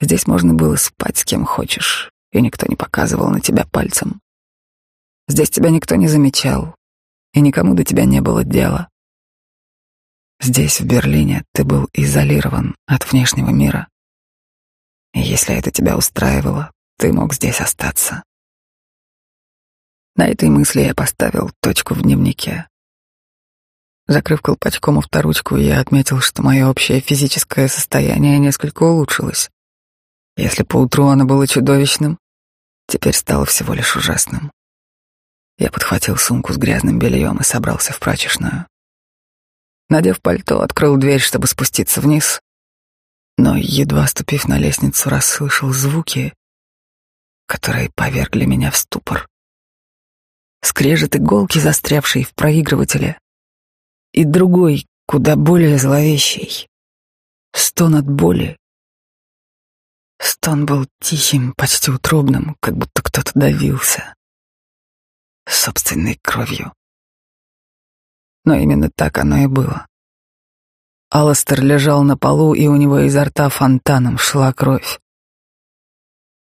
Здесь можно было спать с кем хочешь, и никто не показывал на тебя пальцем. Здесь тебя никто не замечал, и никому до тебя не было дела. Здесь, в Берлине, ты был изолирован от внешнего мира. И если это тебя устраивало, ты мог здесь остаться. На этой мысли я поставил точку в дневнике. Закрыв колпачком авторучку, я отметил, что мое общее физическое состояние несколько улучшилось. Если поутру оно было чудовищным, теперь стало всего лишь ужасным. Я подхватил сумку с грязным бельем и собрался в прачечную. Надев пальто, открыл дверь, чтобы спуститься вниз, но, едва ступив на лестницу, расслышал звуки, которые повергли меня в ступор. Скрежет иголки, застрявшие в проигрывателе, и другой, куда более зловещий. Стон от боли. Стон был тихим, почти утробным, как будто кто-то давился. Собственной кровью. Но именно так оно и было. Алластер лежал на полу, и у него изо рта фонтаном шла кровь.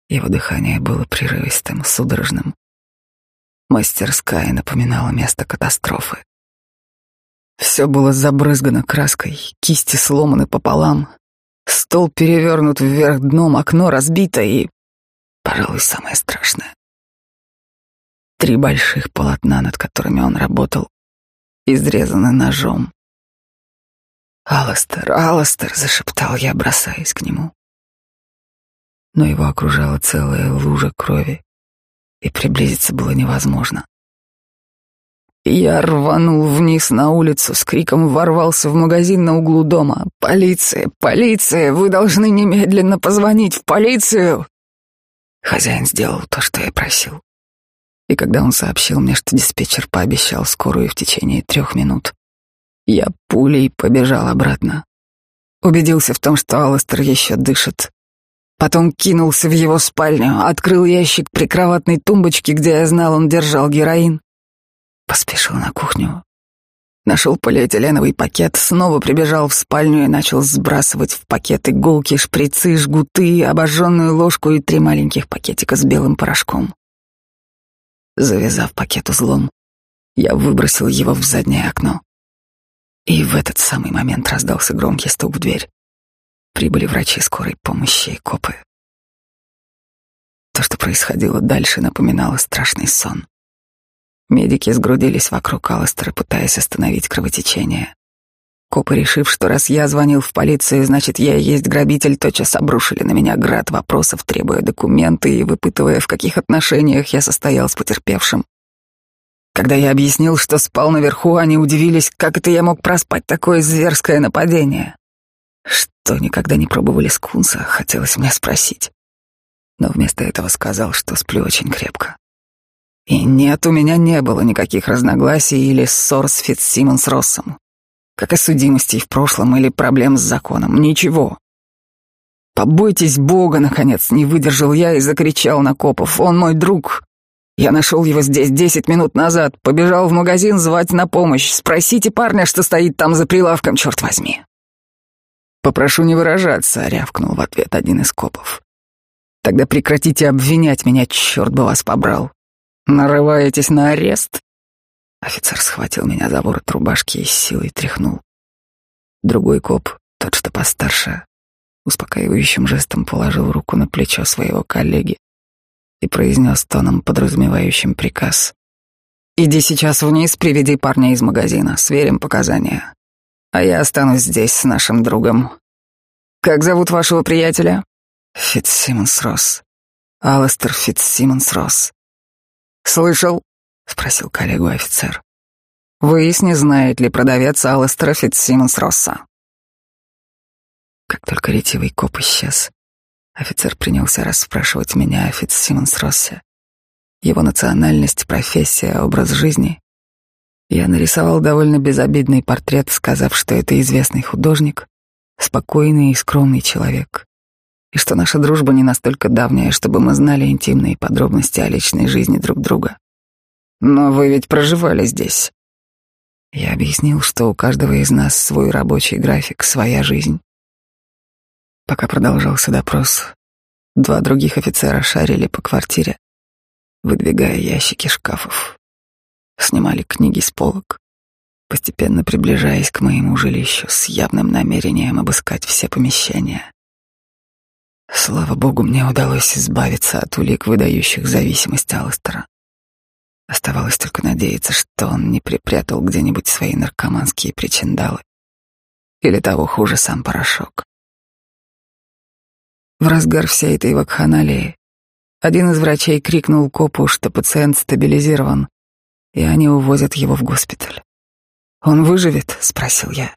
Его дыхание было прерывистым, судорожным. Мастерская напоминала место катастрофы. Все было забрызгано краской, кисти сломаны пополам, стол перевернут вверх дном, окно разбито и, пожалуй, самое страшное. Три больших полотна, над которыми он работал, изрезаны ножом. «Алластер, Алластер!» — зашептал я, бросаясь к нему. Но его окружала целая лужа крови, и приблизиться было невозможно. Я рванул вниз на улицу, с криком ворвался в магазин на углу дома. «Полиция! Полиция! Вы должны немедленно позвонить в полицию!» Хозяин сделал то, что я просил. И когда он сообщил мне, что диспетчер пообещал скорую в течение трех минут, я пулей побежал обратно. Убедился в том, что Алластер еще дышит. Потом кинулся в его спальню, открыл ящик прикроватной тумбочки, где я знал, он держал героин. Поспешил на кухню. Нашел полиэтиленовый пакет, снова прибежал в спальню и начал сбрасывать в пакет иголки, шприцы, жгуты, обожженную ложку и три маленьких пакетика с белым порошком. Завязав пакет узлом, я выбросил его в заднее окно. И в этот самый момент раздался громкий стук в дверь. Прибыли врачи скорой помощи и копы. То, что происходило дальше, напоминало страшный сон. Медики сгрудились вокруг Алластера, пытаясь остановить кровотечение. Копы, решив, что раз я звонил в полицию, значит, я и есть грабитель, тотчас обрушили на меня град вопросов, требуя документы и выпытывая, в каких отношениях я состоял с потерпевшим. Когда я объяснил, что спал наверху, они удивились, как это я мог проспать такое зверское нападение. Что никогда не пробовали скунса, хотелось мне спросить. Но вместо этого сказал, что сплю очень крепко. И нет, у меня не было никаких разногласий или ссор с Фитцсимонс Россом, как и судимостей в прошлом или проблем с законом. Ничего. Побойтесь Бога, наконец, не выдержал я и закричал на копов. Он мой друг. Я нашел его здесь десять минут назад, побежал в магазин звать на помощь. Спросите парня, что стоит там за прилавком, черт возьми. «Попрошу не выражаться», — рявкнул в ответ один из копов. «Тогда прекратите обвинять меня, черт бы вас побрал. Нарываетесь на арест?» Офицер схватил меня за ворот рубашки и с силой тряхнул. Другой коп, тот, что постарше, успокаивающим жестом положил руку на плечо своего коллеги и произнес тоном, подразумевающим приказ. «Иди сейчас вниз, приведи парня из магазина, сверим показания а я останусь здесь с нашим другом. Как зовут вашего приятеля? Фитцсимонс Росс. Алластер Фитцсимонс Росс. Слышал? Спросил коллегу офицер. Выясни, знает ли продавец Алластера Фитцсимонс Росса. Как только ретивый коп исчез, офицер принялся расспрашивать меня о Фитцсимонс Россе. Его национальность, профессия, образ жизни. Я нарисовал довольно безобидный портрет, сказав, что это известный художник, спокойный и скромный человек, и что наша дружба не настолько давняя, чтобы мы знали интимные подробности о личной жизни друг друга. Но вы ведь проживали здесь. Я объяснил, что у каждого из нас свой рабочий график, своя жизнь. Пока продолжался допрос, два других офицера шарили по квартире, выдвигая ящики шкафов снимали книги с полок, постепенно приближаясь к моему жилищу с явным намерением обыскать все помещения. Слава богу, мне удалось избавиться от улик, выдающих зависимость Алластера. Оставалось только надеяться, что он не припрятал где-нибудь свои наркоманские причиндалы. Или того хуже сам порошок. В разгар всей этой вакханалии один из врачей крикнул копу, что пациент стабилизирован, и они увозят его в госпиталь. «Он выживет?» — спросил я.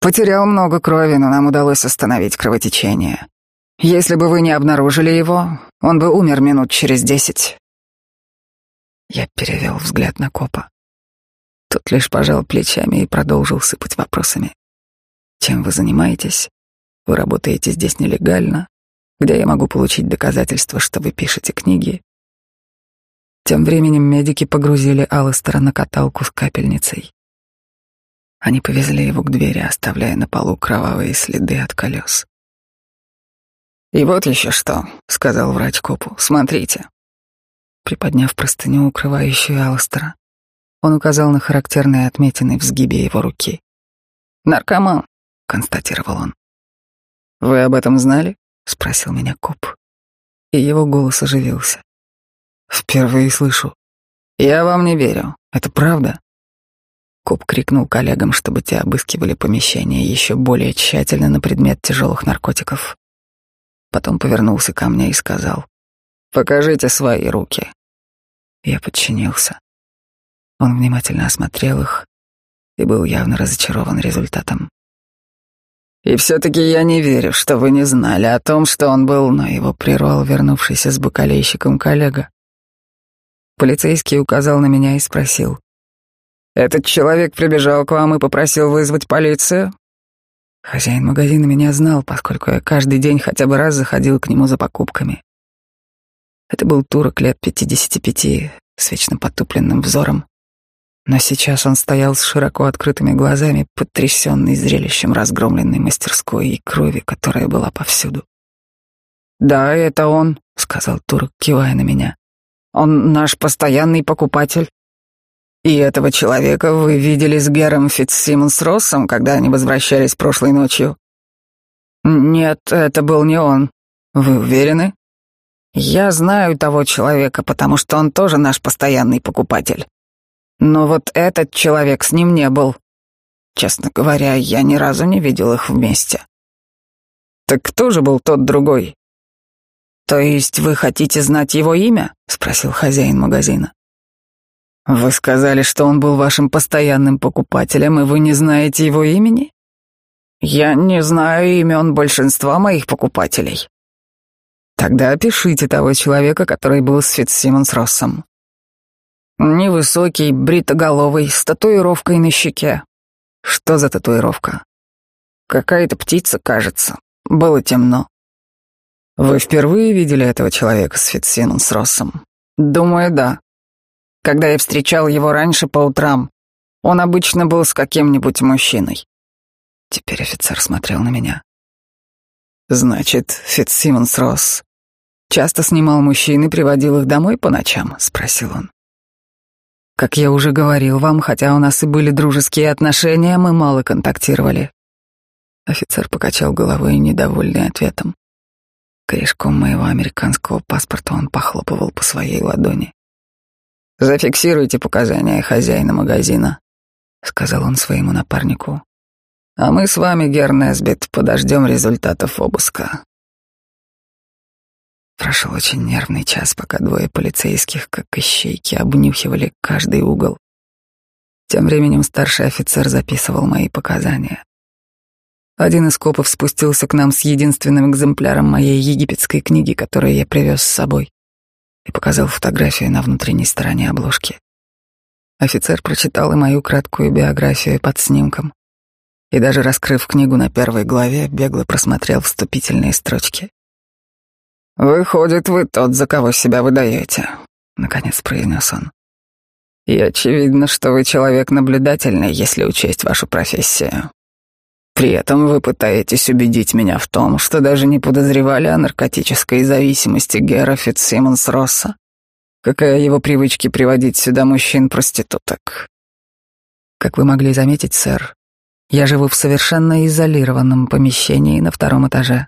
Потерял много крови, но нам удалось остановить кровотечение. Если бы вы не обнаружили его, он бы умер минут через десять. Я перевел взгляд на копа. Тот лишь пожал плечами и продолжил сыпать вопросами. Чем вы занимаетесь? Вы работаете здесь нелегально? Где я могу получить доказательства, что вы пишете книги? Тем временем медики погрузили Алластера на каталку с капельницей. Они повезли его к двери, оставляя на полу кровавые следы от колес. «И вот еще что», — сказал врач копу, — «смотрите». Приподняв простыню, укрывающую Алластера, он указал на характерные отметины в сгибе его руки. «Наркоман», — констатировал он. «Вы об этом знали?» — спросил меня коп. И его голос оживился. «Впервые слышу. Я вам не верю. Это правда?» Коп крикнул коллегам, чтобы те обыскивали помещение еще более тщательно на предмет тяжелых наркотиков. Потом повернулся ко мне и сказал, «Покажите свои руки». Я подчинился. Он внимательно осмотрел их и был явно разочарован результатом. «И все-таки я не верю, что вы не знали о том, что он был...» Но его прервал вернувшийся с бокалейщиком коллега. Полицейский указал на меня и спросил, этот человек прибежал к вам и попросил вызвать полицию? Хозяин магазина меня знал, поскольку я каждый день хотя бы раз заходил к нему за покупками. Это был турок лет пятидесяти пяти, с вечно потупленным взором. Но сейчас он стоял с широко открытыми глазами, потрясенный зрелищем разгромленной мастерской и крови, которая была повсюду. «Да, это он», — сказал турок, кивая на меня. «Он наш постоянный покупатель. И этого человека вы видели с Гером Фитцсимонс Россом, когда они возвращались прошлой ночью? Нет, это был не он. Вы уверены? Я знаю того человека, потому что он тоже наш постоянный покупатель. Но вот этот человек с ним не был. Честно говоря, я ни разу не видел их вместе. Так кто же был тот другой? То есть вы хотите знать его имя? спросил хозяин магазина. Вы сказали, что он был вашим постоянным покупателем, и вы не знаете его имени? Я не знаю имен большинства моих покупателей. Тогда опишите того человека, который был с Фитцсимонс Россом. Невысокий, бритоголовый, с татуировкой на щеке. Что за татуировка? Какая-то птица, кажется. Было темно. Вы впервые видели этого человека с Фитцсимонс Россом? Думаю, да когда я встречал его раньше по утрам. Он обычно был с каким-нибудь мужчиной. Теперь офицер смотрел на меня. Значит, Фитцсимонс Росс часто снимал мужчин и приводил их домой по ночам, спросил он. Как я уже говорил вам, хотя у нас и были дружеские отношения, мы мало контактировали. Офицер покачал головой, недовольный ответом. Корешком моего американского паспорта он похлопывал по своей ладони. Зафиксируйте показания хозяина магазина, сказал он своему напарнику. А мы с вами, Гернесбит, подождем результатов обыска. Прошел очень нервный час, пока двое полицейских, как ищейки, обнюхивали каждый угол. Тем временем старший офицер записывал мои показания. Один из копов спустился к нам с единственным экземпляром моей египетской книги, которую я привез с собой и показал фотографию на внутренней стороне обложки. Офицер прочитал и мою краткую биографию под снимком, и даже раскрыв книгу на первой главе, бегло просмотрел вступительные строчки. «Выходит, вы тот, за кого себя выдаете», — наконец произнес он. «И очевидно, что вы человек наблюдательный, если учесть вашу профессию. При этом вы пытаетесь убедить меня в том, что даже не подозревали о наркотической зависимости Гера Фитцсимонс Росса, какая его привычки приводить сюда мужчин-проституток. Как вы могли заметить, сэр, я живу в совершенно изолированном помещении на втором этаже.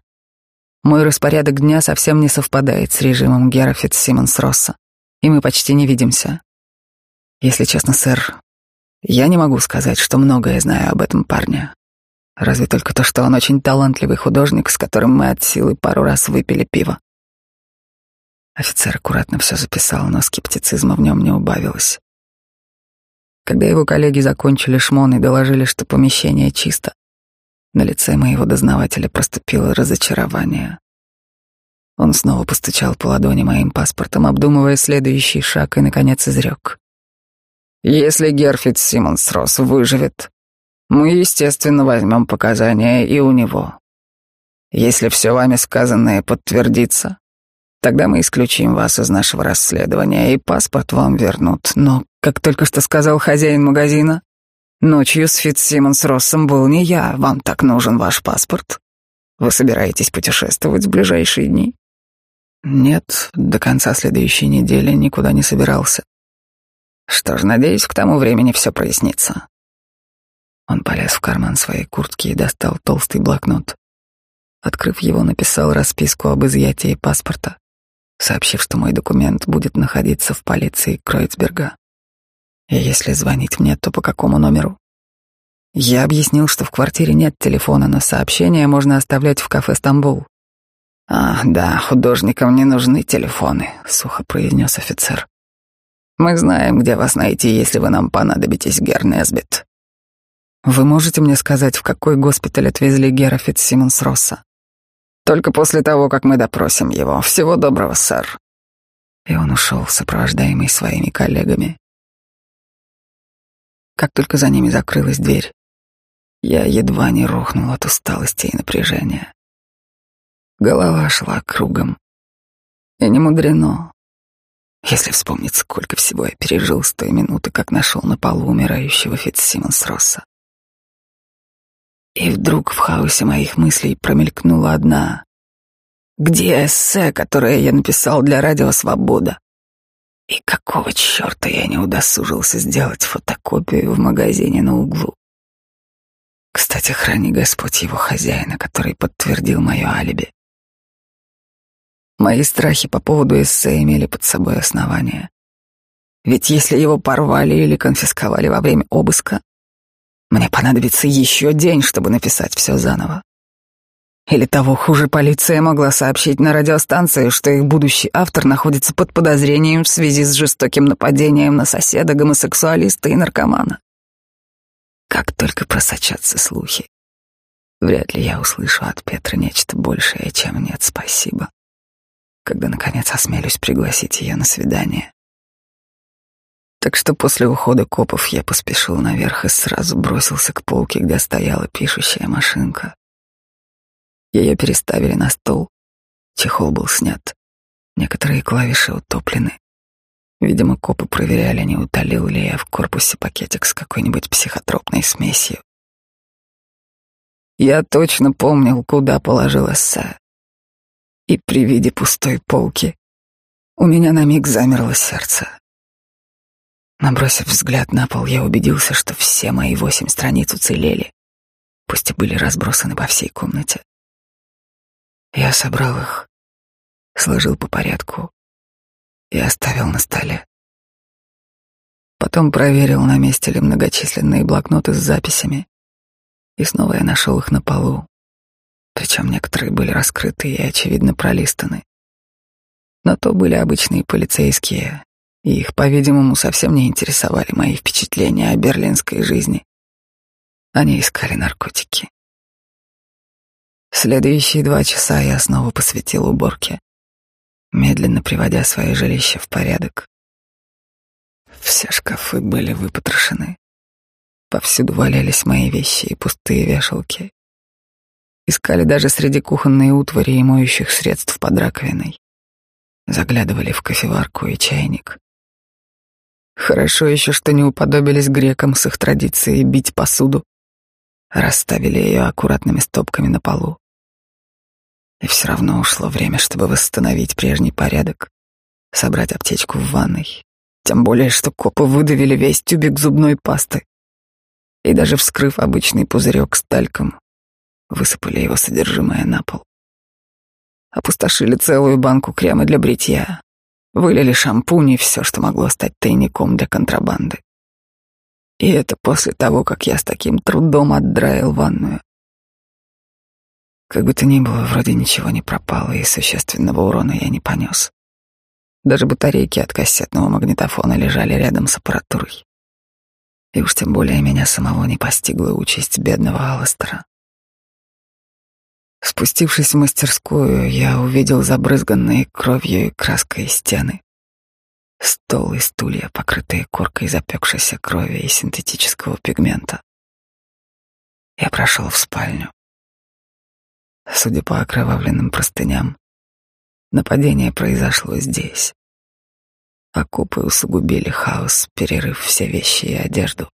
Мой распорядок дня совсем не совпадает с режимом Гера Фитцсимонс Росса, и мы почти не видимся. Если честно, сэр, я не могу сказать, что многое знаю об этом парне. Разве только то, что он очень талантливый художник, с которым мы от силы пару раз выпили пиво. Офицер аккуратно все записал, но скептицизма в нем не убавилось. Когда его коллеги закончили шмон и доложили, что помещение чисто, на лице моего дознавателя проступило разочарование. Он снова постучал по ладони моим паспортом, обдумывая следующий шаг, и, наконец, изрек. «Если Герфит Симмонс Росс выживет, мы, естественно, возьмем показания и у него. Если все вами сказанное подтвердится, тогда мы исключим вас из нашего расследования, и паспорт вам вернут. Но, как только что сказал хозяин магазина, Ночью с Фитцсимонс Россом был не я. Вам так нужен ваш паспорт? Вы собираетесь путешествовать в ближайшие дни? Нет, до конца следующей недели никуда не собирался. Что ж, надеюсь, к тому времени все прояснится. Он полез в карман своей куртки и достал толстый блокнот. Открыв его, написал расписку об изъятии паспорта, сообщив, что мой документ будет находиться в полиции Кройцберга. Если звонить мне, то по какому номеру? Я объяснил, что в квартире нет телефона, но сообщение можно оставлять в кафе «Стамбул». «А, да, художникам не нужны телефоны», — сухо произнес офицер. «Мы знаем, где вас найти, если вы нам понадобитесь, Гер Несбит». «Вы можете мне сказать, в какой госпиталь отвезли Гера Фитцсимонс Росса?» «Только после того, как мы допросим его. Всего доброго, сэр». И он ушел, сопровождаемый своими коллегами. Как только за ними закрылась дверь, я едва не рухнул от усталости и напряжения. Голова шла кругом. И не мудрено, если вспомнить, сколько всего я пережил с той минуты, как нашел на полу умирающего Фитцсимонс Росса. И вдруг в хаосе моих мыслей промелькнула одна. Где эссе, которое я написал для радио «Свобода»? И какого черта я не удосужился сделать фотокопию в магазине на углу? Кстати, храни Господь его хозяина, который подтвердил мое алиби. Мои страхи по поводу эссе имели под собой основания. Ведь если его порвали или конфисковали во время обыска, мне понадобится еще день, чтобы написать все заново. Или того хуже, полиция могла сообщить на радиостанции, что их будущий автор находится под подозрением в связи с жестоким нападением на соседа, гомосексуалиста и наркомана. Как только просочатся слухи. Вряд ли я услышу от Петра нечто большее, чем «нет, спасибо», когда, наконец, осмелюсь пригласить ее на свидание. Так что после ухода копов я поспешил наверх и сразу бросился к полке, где стояла пишущая машинка. Ее переставили на стол. Чехол был снят. Некоторые клавиши утоплены. Видимо, копы проверяли, не утолил ли я в корпусе пакетик с какой-нибудь психотропной смесью. Я точно помнил, куда положил эссе. И при виде пустой полки у меня на миг замерло сердце. Набросив взгляд на пол, я убедился, что все мои восемь страниц уцелели, пусть и были разбросаны по всей комнате. Я собрал их, сложил по порядку и оставил на столе. Потом проверил, на месте ли многочисленные блокноты с записями, и снова я нашел их на полу. Причем некоторые были раскрыты и, очевидно, пролистаны. Но то были обычные полицейские, и их, по-видимому, совсем не интересовали мои впечатления о берлинской жизни. Они искали наркотики. Следующие два часа я снова посвятил уборке, медленно приводя свое жилище в порядок. Все шкафы были выпотрошены. Повсюду валялись мои вещи и пустые вешалки. Искали даже среди кухонной утвари и моющих средств под раковиной. Заглядывали в кофеварку и чайник. Хорошо еще, что не уподобились грекам с их традицией бить посуду. Расставили ее аккуратными стопками на полу. И все равно ушло время, чтобы восстановить прежний порядок, собрать аптечку в ванной. Тем более, что копы выдавили весь тюбик зубной пасты. И даже вскрыв обычный пузырек с тальком, высыпали его содержимое на пол. Опустошили целую банку крема для бритья. Вылили шампунь и все, что могло стать тайником для контрабанды. И это после того, как я с таким трудом отдраил ванную. Как бы то ни было, вроде ничего не пропало, и существенного урона я не понес. Даже батарейки от кассетного магнитофона лежали рядом с аппаратурой. И уж тем более меня самого не постигла участь бедного Алластера. Спустившись в мастерскую, я увидел забрызганные кровью и краской стены. Стол и стулья, покрытые коркой запекшейся крови и синтетического пигмента. Я прошел в спальню. Судя по окровавленным простыням, нападение произошло здесь. Окопы усугубили хаос, перерыв все вещи и одежду.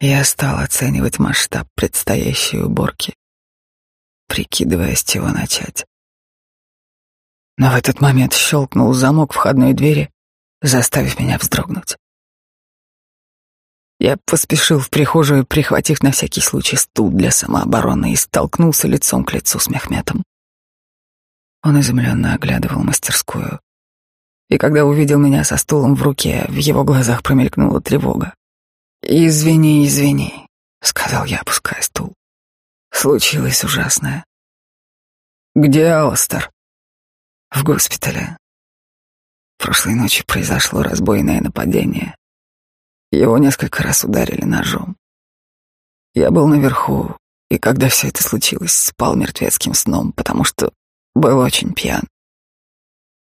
Я стал оценивать масштаб предстоящей уборки, прикидывая, с чего начать. Но в этот момент щелкнул замок входной двери, заставив меня вздрогнуть. Я поспешил в прихожую, прихватив на всякий случай стул для самообороны и столкнулся лицом к лицу с Мехметом. Он изумленно оглядывал мастерскую. И когда увидел меня со стулом в руке, в его глазах промелькнула тревога. «Извини, извини», — сказал я, опуская стул. Случилось ужасное. «Где Алластер?» «В госпитале. Прошлой ночью произошло разбойное нападение. Его несколько раз ударили ножом. Я был наверху, и когда все это случилось, спал мертвецким сном, потому что был очень пьян.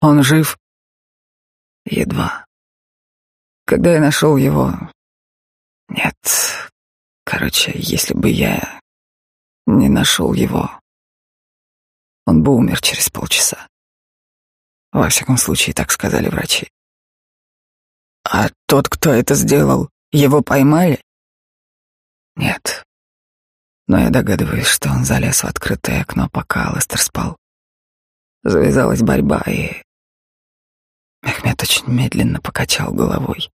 Он жив? Едва. Когда я нашел его... Нет. Короче, если бы я не нашел его, он бы умер через полчаса. Во всяком случае, так сказали врачи. А тот, кто это сделал, его поймали? Нет. Но я догадываюсь, что он залез в открытое окно, пока Алластер спал. Завязалась борьба, и... Мехмед очень медленно покачал головой.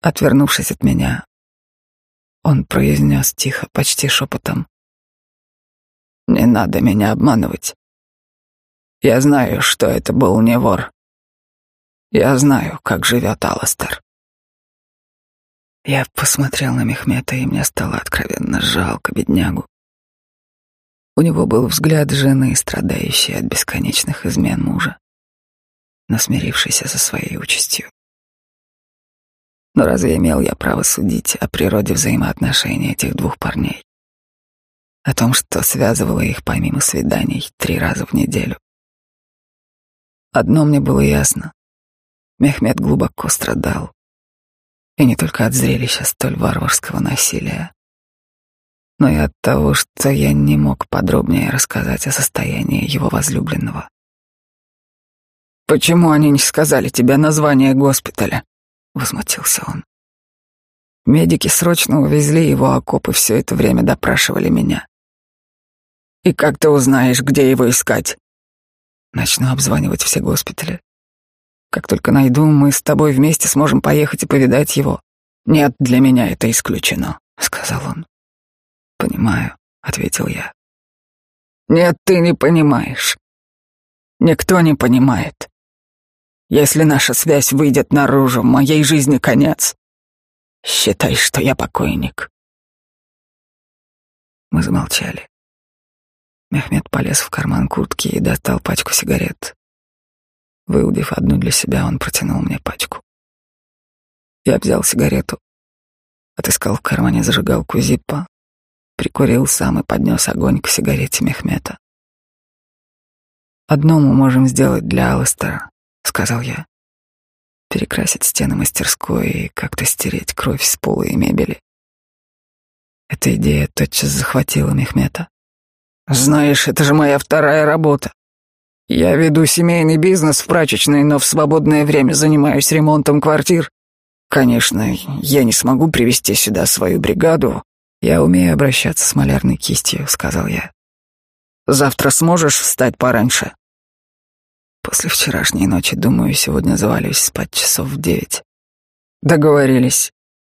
Отвернувшись от меня, он произнес тихо, почти шепотом. «Не надо меня обманывать. Я знаю, что это был не вор. Я знаю, как живет Алластер. Я посмотрел на Мехмета, и мне стало откровенно жалко беднягу. У него был взгляд жены, страдающей от бесконечных измен мужа, но смирившейся со своей участью. Но разве имел я право судить о природе взаимоотношений этих двух парней? О том, что связывало их помимо свиданий три раза в неделю. Одно мне было ясно. Мехмед глубоко страдал. И не только от зрелища столь варварского насилия, но и от того, что я не мог подробнее рассказать о состоянии его возлюбленного. «Почему они не сказали тебе название госпиталя?» — возмутился он. Медики срочно увезли его, а копы все это время допрашивали меня. «И как ты узнаешь, где его искать?» Начну обзванивать все госпитали. Как только найду, мы с тобой вместе сможем поехать и повидать его. Нет, для меня это исключено, сказал он. Понимаю, ответил я. Нет, ты не понимаешь. Никто не понимает. Если наша связь выйдет наружу, моей жизни конец. Считай, что я покойник. Мы замолчали. Мехмед полез в карман куртки и достал пачку сигарет. Выудив одну для себя, он протянул мне пачку. Я взял сигарету, отыскал в кармане зажигалку Зиппа, прикурил сам и поднес огонь к сигарете Мехмета. «Одно мы можем сделать для Алластера», — сказал я. «Перекрасить стены мастерской и как-то стереть кровь с пола и мебели». Эта идея тотчас захватила Мехмета. «Знаешь, это же моя вторая работа. Я веду семейный бизнес в прачечной, но в свободное время занимаюсь ремонтом квартир. Конечно, я не смогу привести сюда свою бригаду. Я умею обращаться с малярной кистью, сказал я. Завтра сможешь встать пораньше? После вчерашней ночи, думаю, сегодня завалюсь спать часов в девять. Договорились.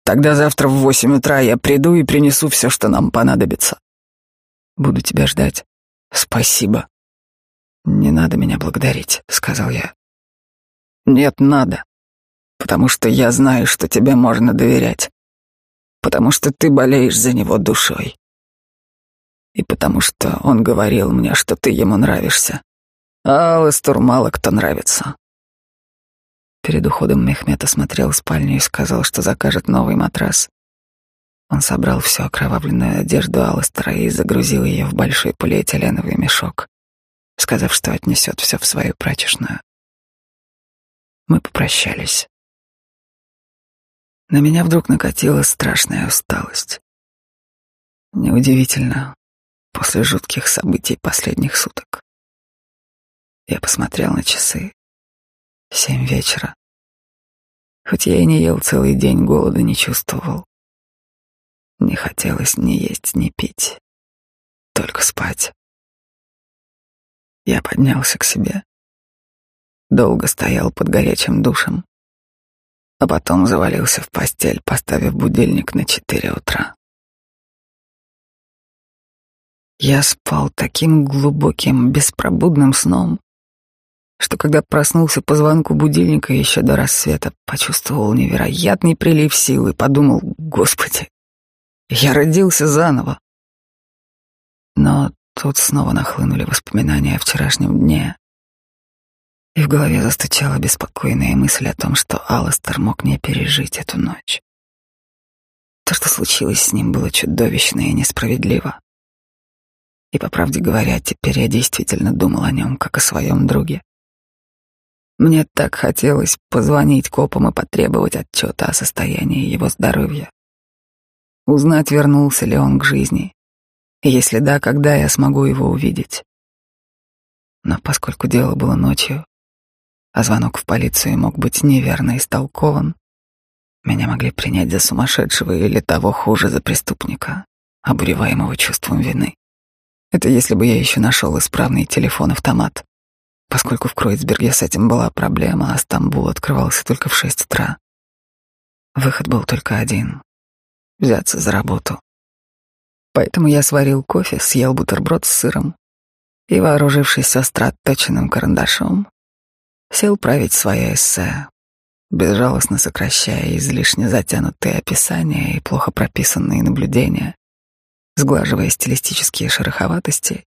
Тогда завтра в восемь утра я приду и принесу все, что нам понадобится. Буду тебя ждать. Спасибо. Не надо меня благодарить, сказал я. Нет, надо. Потому что я знаю, что тебе можно доверять. Потому что ты болеешь за него душой. И потому что он говорил мне, что ты ему нравишься. А Алэстуру мало кто нравится. Перед уходом Мехмед осмотрел спальню и сказал, что закажет новый матрас. Он собрал всю окровавленную одежду Алластера и загрузил ее в большой полиэтиленовый мешок, сказав, что отнесет все в свою прачечную. Мы попрощались. На меня вдруг накатила страшная усталость. Неудивительно, после жутких событий последних суток. Я посмотрел на часы. Семь вечера. Хоть я и не ел целый день, голода не чувствовал. Не хотелось ни есть, ни пить, только спать. Я поднялся к себе. Долго стоял под горячим душем, а потом завалился в постель, поставив будильник на четыре утра. Я спал таким глубоким, беспробудным сном, что когда проснулся по звонку будильника еще до рассвета, почувствовал невероятный прилив сил и подумал, «Господи, я родился заново». Но тут снова нахлынули воспоминания о вчерашнем дне, и в голове застучала беспокойная мысль о том, что Алластер мог не пережить эту ночь. То, что случилось с ним, было чудовищно и несправедливо. И, по правде говоря, теперь я действительно думал о нем, как о своем друге. Мне так хотелось позвонить копам и потребовать отчета о состоянии его здоровья. Узнать, вернулся ли он к жизни. Если да, когда я смогу его увидеть. Но поскольку дело было ночью, а звонок в полицию мог быть неверно истолкован, меня могли принять за сумасшедшего или того хуже за преступника, обуреваемого чувством вины. Это если бы я еще нашел исправный телефон-автомат поскольку в Кройцберге с этим была проблема, а Стамбул открывался только в шесть утра. Выход был только один — взяться за работу. Поэтому я сварил кофе, съел бутерброд с сыром и, вооружившись остро отточенным карандашом, сел править свое эссе, безжалостно сокращая излишне затянутые описания и плохо прописанные наблюдения, сглаживая стилистические шероховатости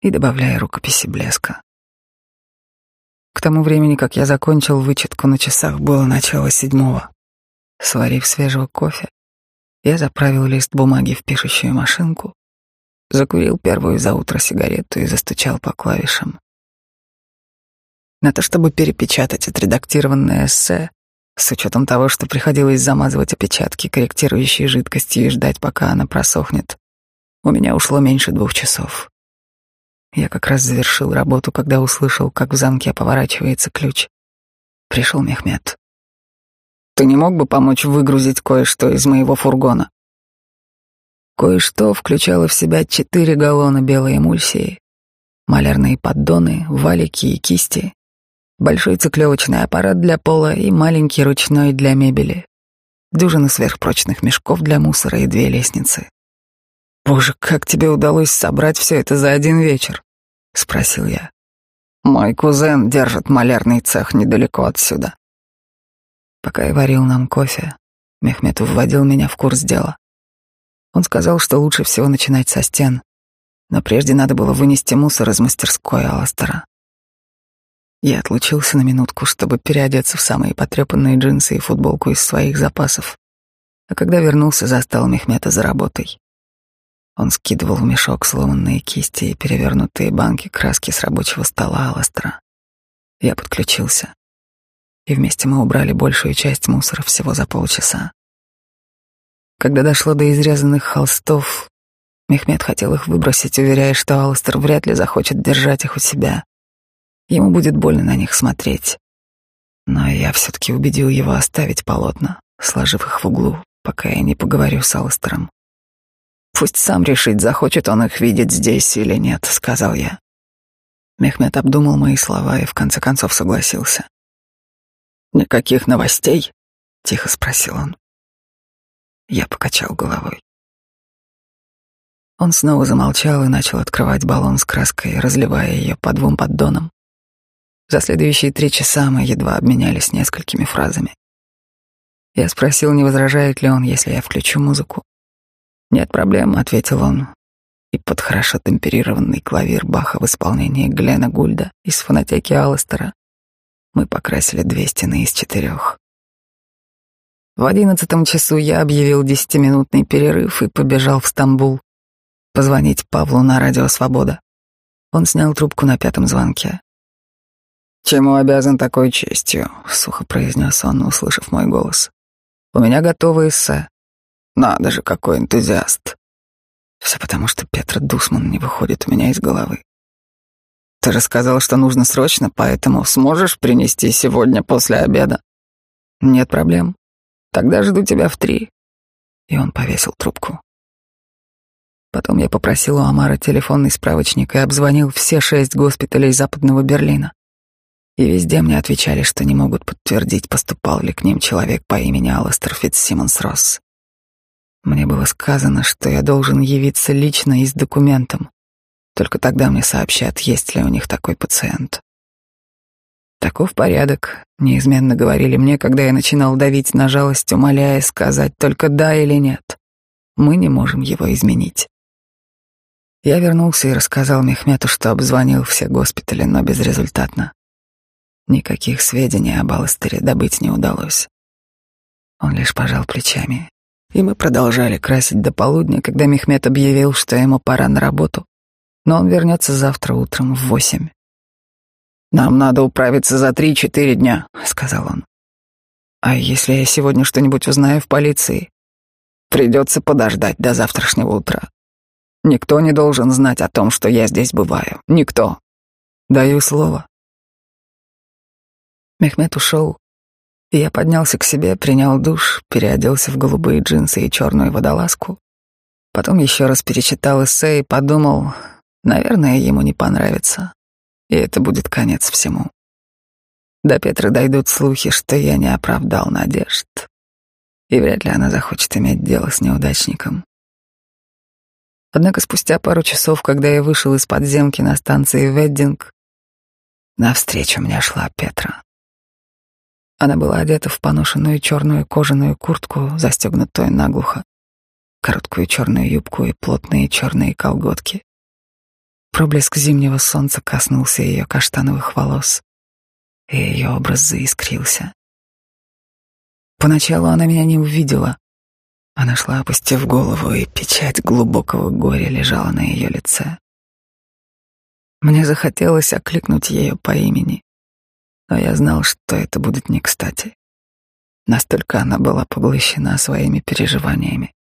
и добавляя рукописи блеска. К тому времени, как я закончил вычетку на часах, было начало седьмого. Сварив свежего кофе, я заправил лист бумаги в пишущую машинку, закурил первую за утро сигарету и застучал по клавишам. На то, чтобы перепечатать отредактированное эссе, с учетом того, что приходилось замазывать опечатки корректирующей жидкостью и ждать, пока она просохнет, у меня ушло меньше двух часов. Я как раз завершил работу, когда услышал, как в замке поворачивается ключ. Пришел Мехмед. «Ты не мог бы помочь выгрузить кое-что из моего фургона?» Кое-что включало в себя четыре галлона белой эмульсии, малярные поддоны, валики и кисти, большой циклевочный аппарат для пола и маленький ручной для мебели, дюжина сверхпрочных мешков для мусора и две лестницы. «Боже, как тебе удалось собрать все это за один вечер?» — спросил я. «Мой кузен держит малярный цех недалеко отсюда». Пока я варил нам кофе, Мехметов вводил меня в курс дела. Он сказал, что лучше всего начинать со стен, но прежде надо было вынести мусор из мастерской Аластера. Я отлучился на минутку, чтобы переодеться в самые потрепанные джинсы и футболку из своих запасов, а когда вернулся, застал Мехмета за работой. Он скидывал в мешок сломанные кисти и перевернутые банки краски с рабочего стола Аластера. Я подключился, и вместе мы убрали большую часть мусора всего за полчаса. Когда дошло до изрезанных холстов, Мехмед хотел их выбросить, уверяя, что Аластер вряд ли захочет держать их у себя. Ему будет больно на них смотреть. Но я все-таки убедил его оставить полотна, сложив их в углу, пока я не поговорю с Аластером. Пусть сам решит, захочет он их видеть здесь или нет, сказал я. Мехмед обдумал мои слова и в конце концов согласился. Никаких новостей? тихо спросил он. Я покачал головой. Он снова замолчал и начал открывать баллон с краской, разливая ее по двум поддонам. За следующие три часа мы едва обменялись несколькими фразами. Я спросил, не возражает ли он, если я включу музыку. «Нет проблем», — ответил он, и под хорошо темперированный клавир Баха в исполнении Глена Гульда из фонотеки Алластера мы покрасили две стены из четырех. В одиннадцатом часу я объявил десятиминутный перерыв и побежал в Стамбул позвонить Павлу на радио «Свобода». Он снял трубку на пятом звонке. «Чему обязан такой честью?» — сухо произнес он, услышав мой голос. «У меня готовы эссе. Надо же, какой энтузиаст!» Все потому, что Петр Дусман не выходит у меня из головы. «Ты рассказал, что нужно срочно, поэтому сможешь принести сегодня после обеда?» «Нет проблем. Тогда жду тебя в три». И он повесил трубку. Потом я попросил у Амара телефонный справочник и обзвонил все шесть госпиталей Западного Берлина. И везде мне отвечали, что не могут подтвердить, поступал ли к ним человек по имени Алластер Фитцсимонс Росс. Мне было сказано, что я должен явиться лично и с документом. Только тогда мне сообщат, есть ли у них такой пациент. Таков порядок, неизменно говорили мне, когда я начинал давить на жалость, умоляя сказать только да или нет. Мы не можем его изменить. Я вернулся и рассказал Мехмету, что обзвонил все госпитали, но безрезультатно. Никаких сведений об Алластере добыть не удалось. Он лишь пожал плечами. И мы продолжали красить до полудня, когда Мехмед объявил, что ему пора на работу, но он вернется завтра утром в восемь. «Нам надо управиться за три-четыре дня», — сказал он. «А если я сегодня что-нибудь узнаю в полиции?» «Придется подождать до завтрашнего утра. Никто не должен знать о том, что я здесь бываю. Никто. Даю слово. Мехмед ушел, и я поднялся к себе, принял душ, переоделся в голубые джинсы и черную водолазку. Потом еще раз перечитал эссе и подумал, наверное, ему не понравится, и это будет конец всему. До Петры дойдут слухи, что я не оправдал надежд, и вряд ли она захочет иметь дело с неудачником. Однако спустя пару часов, когда я вышел из подземки на станции Веддинг, навстречу мне шла Петра. Она была одета в поношенную черную кожаную куртку, застегнутую наглухо, короткую черную юбку и плотные черные колготки. Проблеск зимнего солнца коснулся ее каштановых волос, и ее образ заискрился. Поначалу она меня не увидела, она шла, опустив голову, и печать глубокого горя лежала на ее лице. Мне захотелось окликнуть ее по имени, но я знал, что это будет не кстати. Настолько она была поглощена своими переживаниями.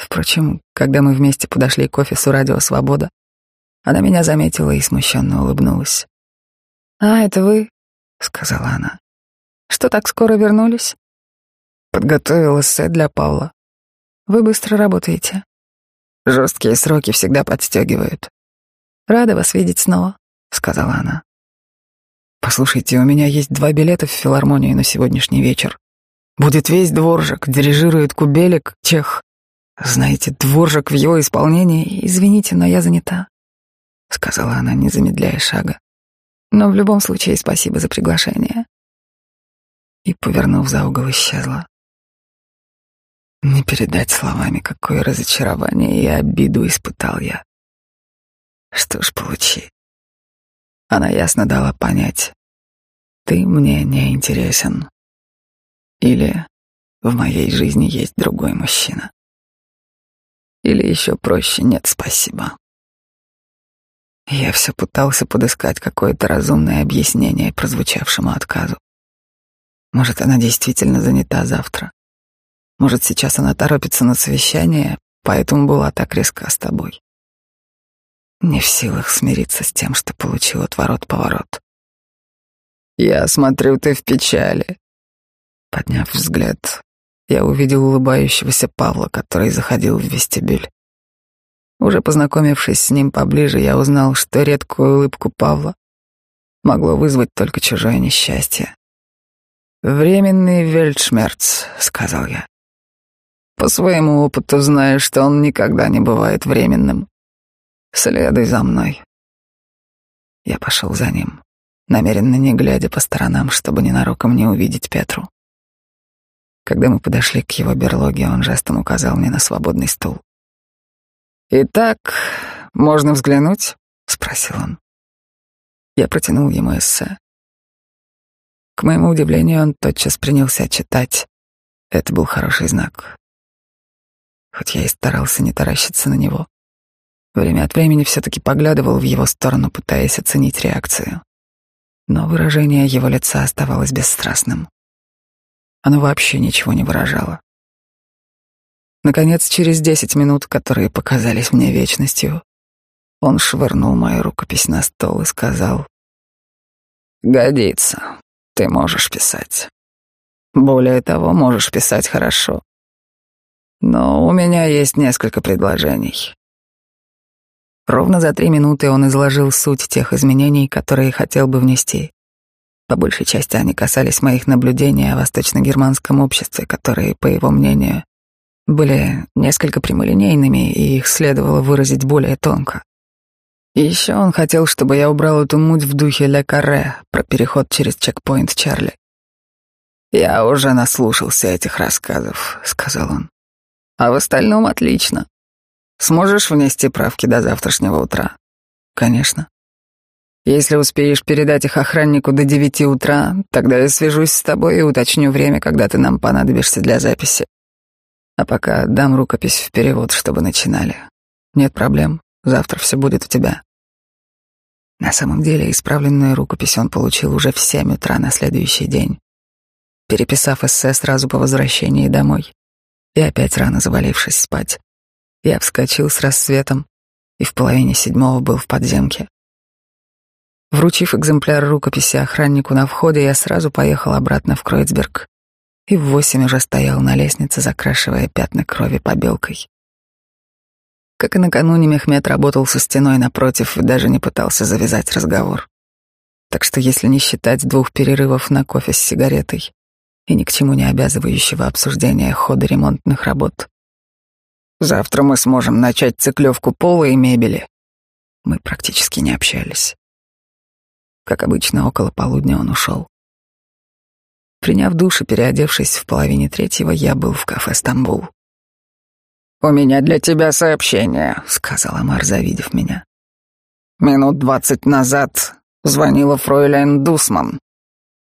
Впрочем, когда мы вместе подошли к офису «Радио Свобода», она меня заметила и смущенно улыбнулась. «А, это вы?» — сказала она. «Что, так скоро вернулись?» Подготовил эссе для Павла. Вы быстро работаете. Жесткие сроки всегда подстегивают. Рада вас видеть снова, сказала она. Послушайте, у меня есть два билета в филармонию на сегодняшний вечер. Будет весь дворжик, дирижирует Кубелик, чех. Знаете, дворжик в его исполнении. Извините, но я занята, сказала она, не замедляя шага. Но в любом случае спасибо за приглашение. И, повернув за угол, исчезла. Не передать словами, какое разочарование и обиду испытал я. Что ж, получи. Она ясно дала понять, ты мне не интересен. Или в моей жизни есть другой мужчина. Или еще проще, нет, спасибо. Я все пытался подыскать какое-то разумное объяснение прозвучавшему отказу. Может, она действительно занята завтра. Может, сейчас она торопится на совещание, поэтому была так резка с тобой. Не в силах смириться с тем, что получил отворот-поворот. «Я смотрю, ты в печали». Подняв взгляд, я увидел улыбающегося Павла, который заходил в вестибюль. Уже познакомившись с ним поближе, я узнал, что редкую улыбку Павла могло вызвать только чужое несчастье. «Временный вельтшмерц», — сказал я. По своему опыту знаешь, что он никогда не бывает временным. Следуй за мной. Я пошел за ним, намеренно не глядя по сторонам, чтобы ненароком не увидеть Петру. Когда мы подошли к его берлоге, он жестом указал мне на свободный стул. «Итак, можно взглянуть?» — спросил он. Я протянул ему эссе. К моему удивлению, он тотчас принялся читать. Это был хороший знак. Хоть я и старался не таращиться на него. Время от времени все-таки поглядывал в его сторону, пытаясь оценить реакцию. Но выражение его лица оставалось бесстрастным. Оно вообще ничего не выражало. Наконец, через десять минут, которые показались мне вечностью, он швырнул мою рукопись на стол и сказал, «Годится, ты можешь писать. Более того, можешь писать хорошо. Но у меня есть несколько предложений. Ровно за три минуты он изложил суть тех изменений, которые хотел бы внести. По большей части они касались моих наблюдений о восточно-германском обществе, которые, по его мнению, были несколько прямолинейными, и их следовало выразить более тонко. И еще он хотел, чтобы я убрал эту муть в духе Ле Карре про переход через чекпоинт Чарли. «Я уже наслушался этих рассказов», — сказал он. «А в остальном отлично. Сможешь внести правки до завтрашнего утра?» «Конечно». «Если успеешь передать их охраннику до девяти утра, тогда я свяжусь с тобой и уточню время, когда ты нам понадобишься для записи. А пока дам рукопись в перевод, чтобы начинали. Нет проблем, завтра все будет у тебя». На самом деле, исправленную рукопись он получил уже в семь утра на следующий день переписав эссе сразу по возвращении домой. И опять рано завалившись спать, я вскочил с рассветом и в половине седьмого был в подземке. Вручив экземпляр рукописи охраннику на входе, я сразу поехал обратно в Кройцберг и в восемь уже стоял на лестнице, закрашивая пятна крови побелкой. Как и накануне, Мехмед работал со стеной напротив и даже не пытался завязать разговор. Так что, если не считать двух перерывов на кофе с сигаретой, и ни к чему не обязывающего обсуждения хода ремонтных работ. Завтра мы сможем начать циклевку пола и мебели. Мы практически не общались. Как обычно, около полудня он ушел. Приняв душ и переодевшись в половине третьего, я был в кафе «Стамбул». «У меня для тебя сообщение», — сказал Амар, завидев меня. «Минут двадцать назад звонила фройляйн Дусман».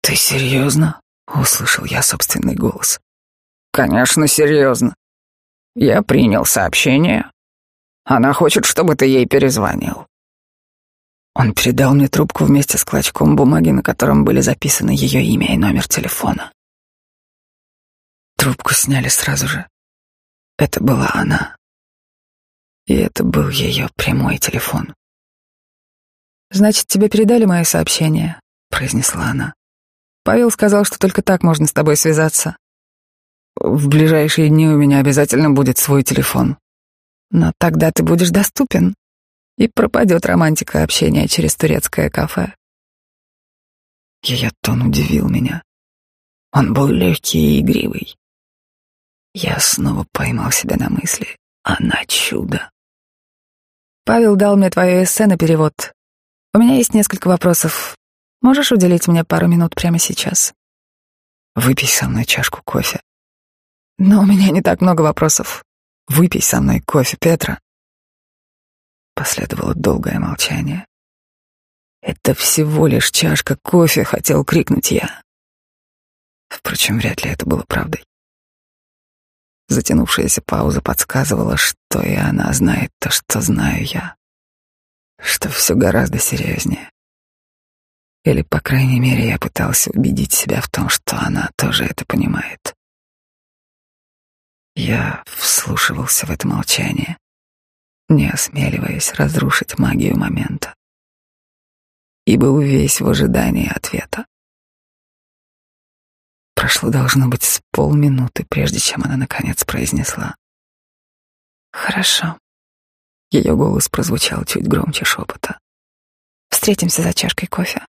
«Ты серьезно?» Услышал я собственный голос. Конечно, серьезно. Я принял сообщение. Она хочет, чтобы ты ей перезвонил. Он передал мне трубку вместе с клочком бумаги, на котором были записаны ее имя и номер телефона. Трубку сняли сразу же. Это была она. И это был ее прямой телефон. «Значит, тебе передали мое сообщение?» — произнесла она. Павел сказал, что только так можно с тобой связаться. В ближайшие дни у меня обязательно будет свой телефон. Но тогда ты будешь доступен, и пропадет романтика общения через турецкое кафе. Ее тон удивил меня. Он был легкий и игривый. Я снова поймал себя на мысли. Она чудо. Павел дал мне твое эссе на перевод. У меня есть несколько вопросов. Можешь уделить мне пару минут прямо сейчас? Выпей со мной чашку кофе. Но у меня не так много вопросов. Выпей со мной кофе, Петра. Последовало долгое молчание. Это всего лишь чашка кофе, хотел крикнуть я. Впрочем, вряд ли это было правдой. Затянувшаяся пауза подсказывала, что и она знает то, что знаю я. Что все гораздо серьезнее. Или, по крайней мере, я пытался убедить себя в том, что она тоже это понимает. Я вслушивался в это молчание, не осмеливаясь разрушить магию момента. И был весь в ожидании ответа. Прошло, должно быть, с полминуты, прежде чем она наконец произнесла. «Хорошо». Ее голос прозвучал чуть громче шепота. «Встретимся за чашкой кофе».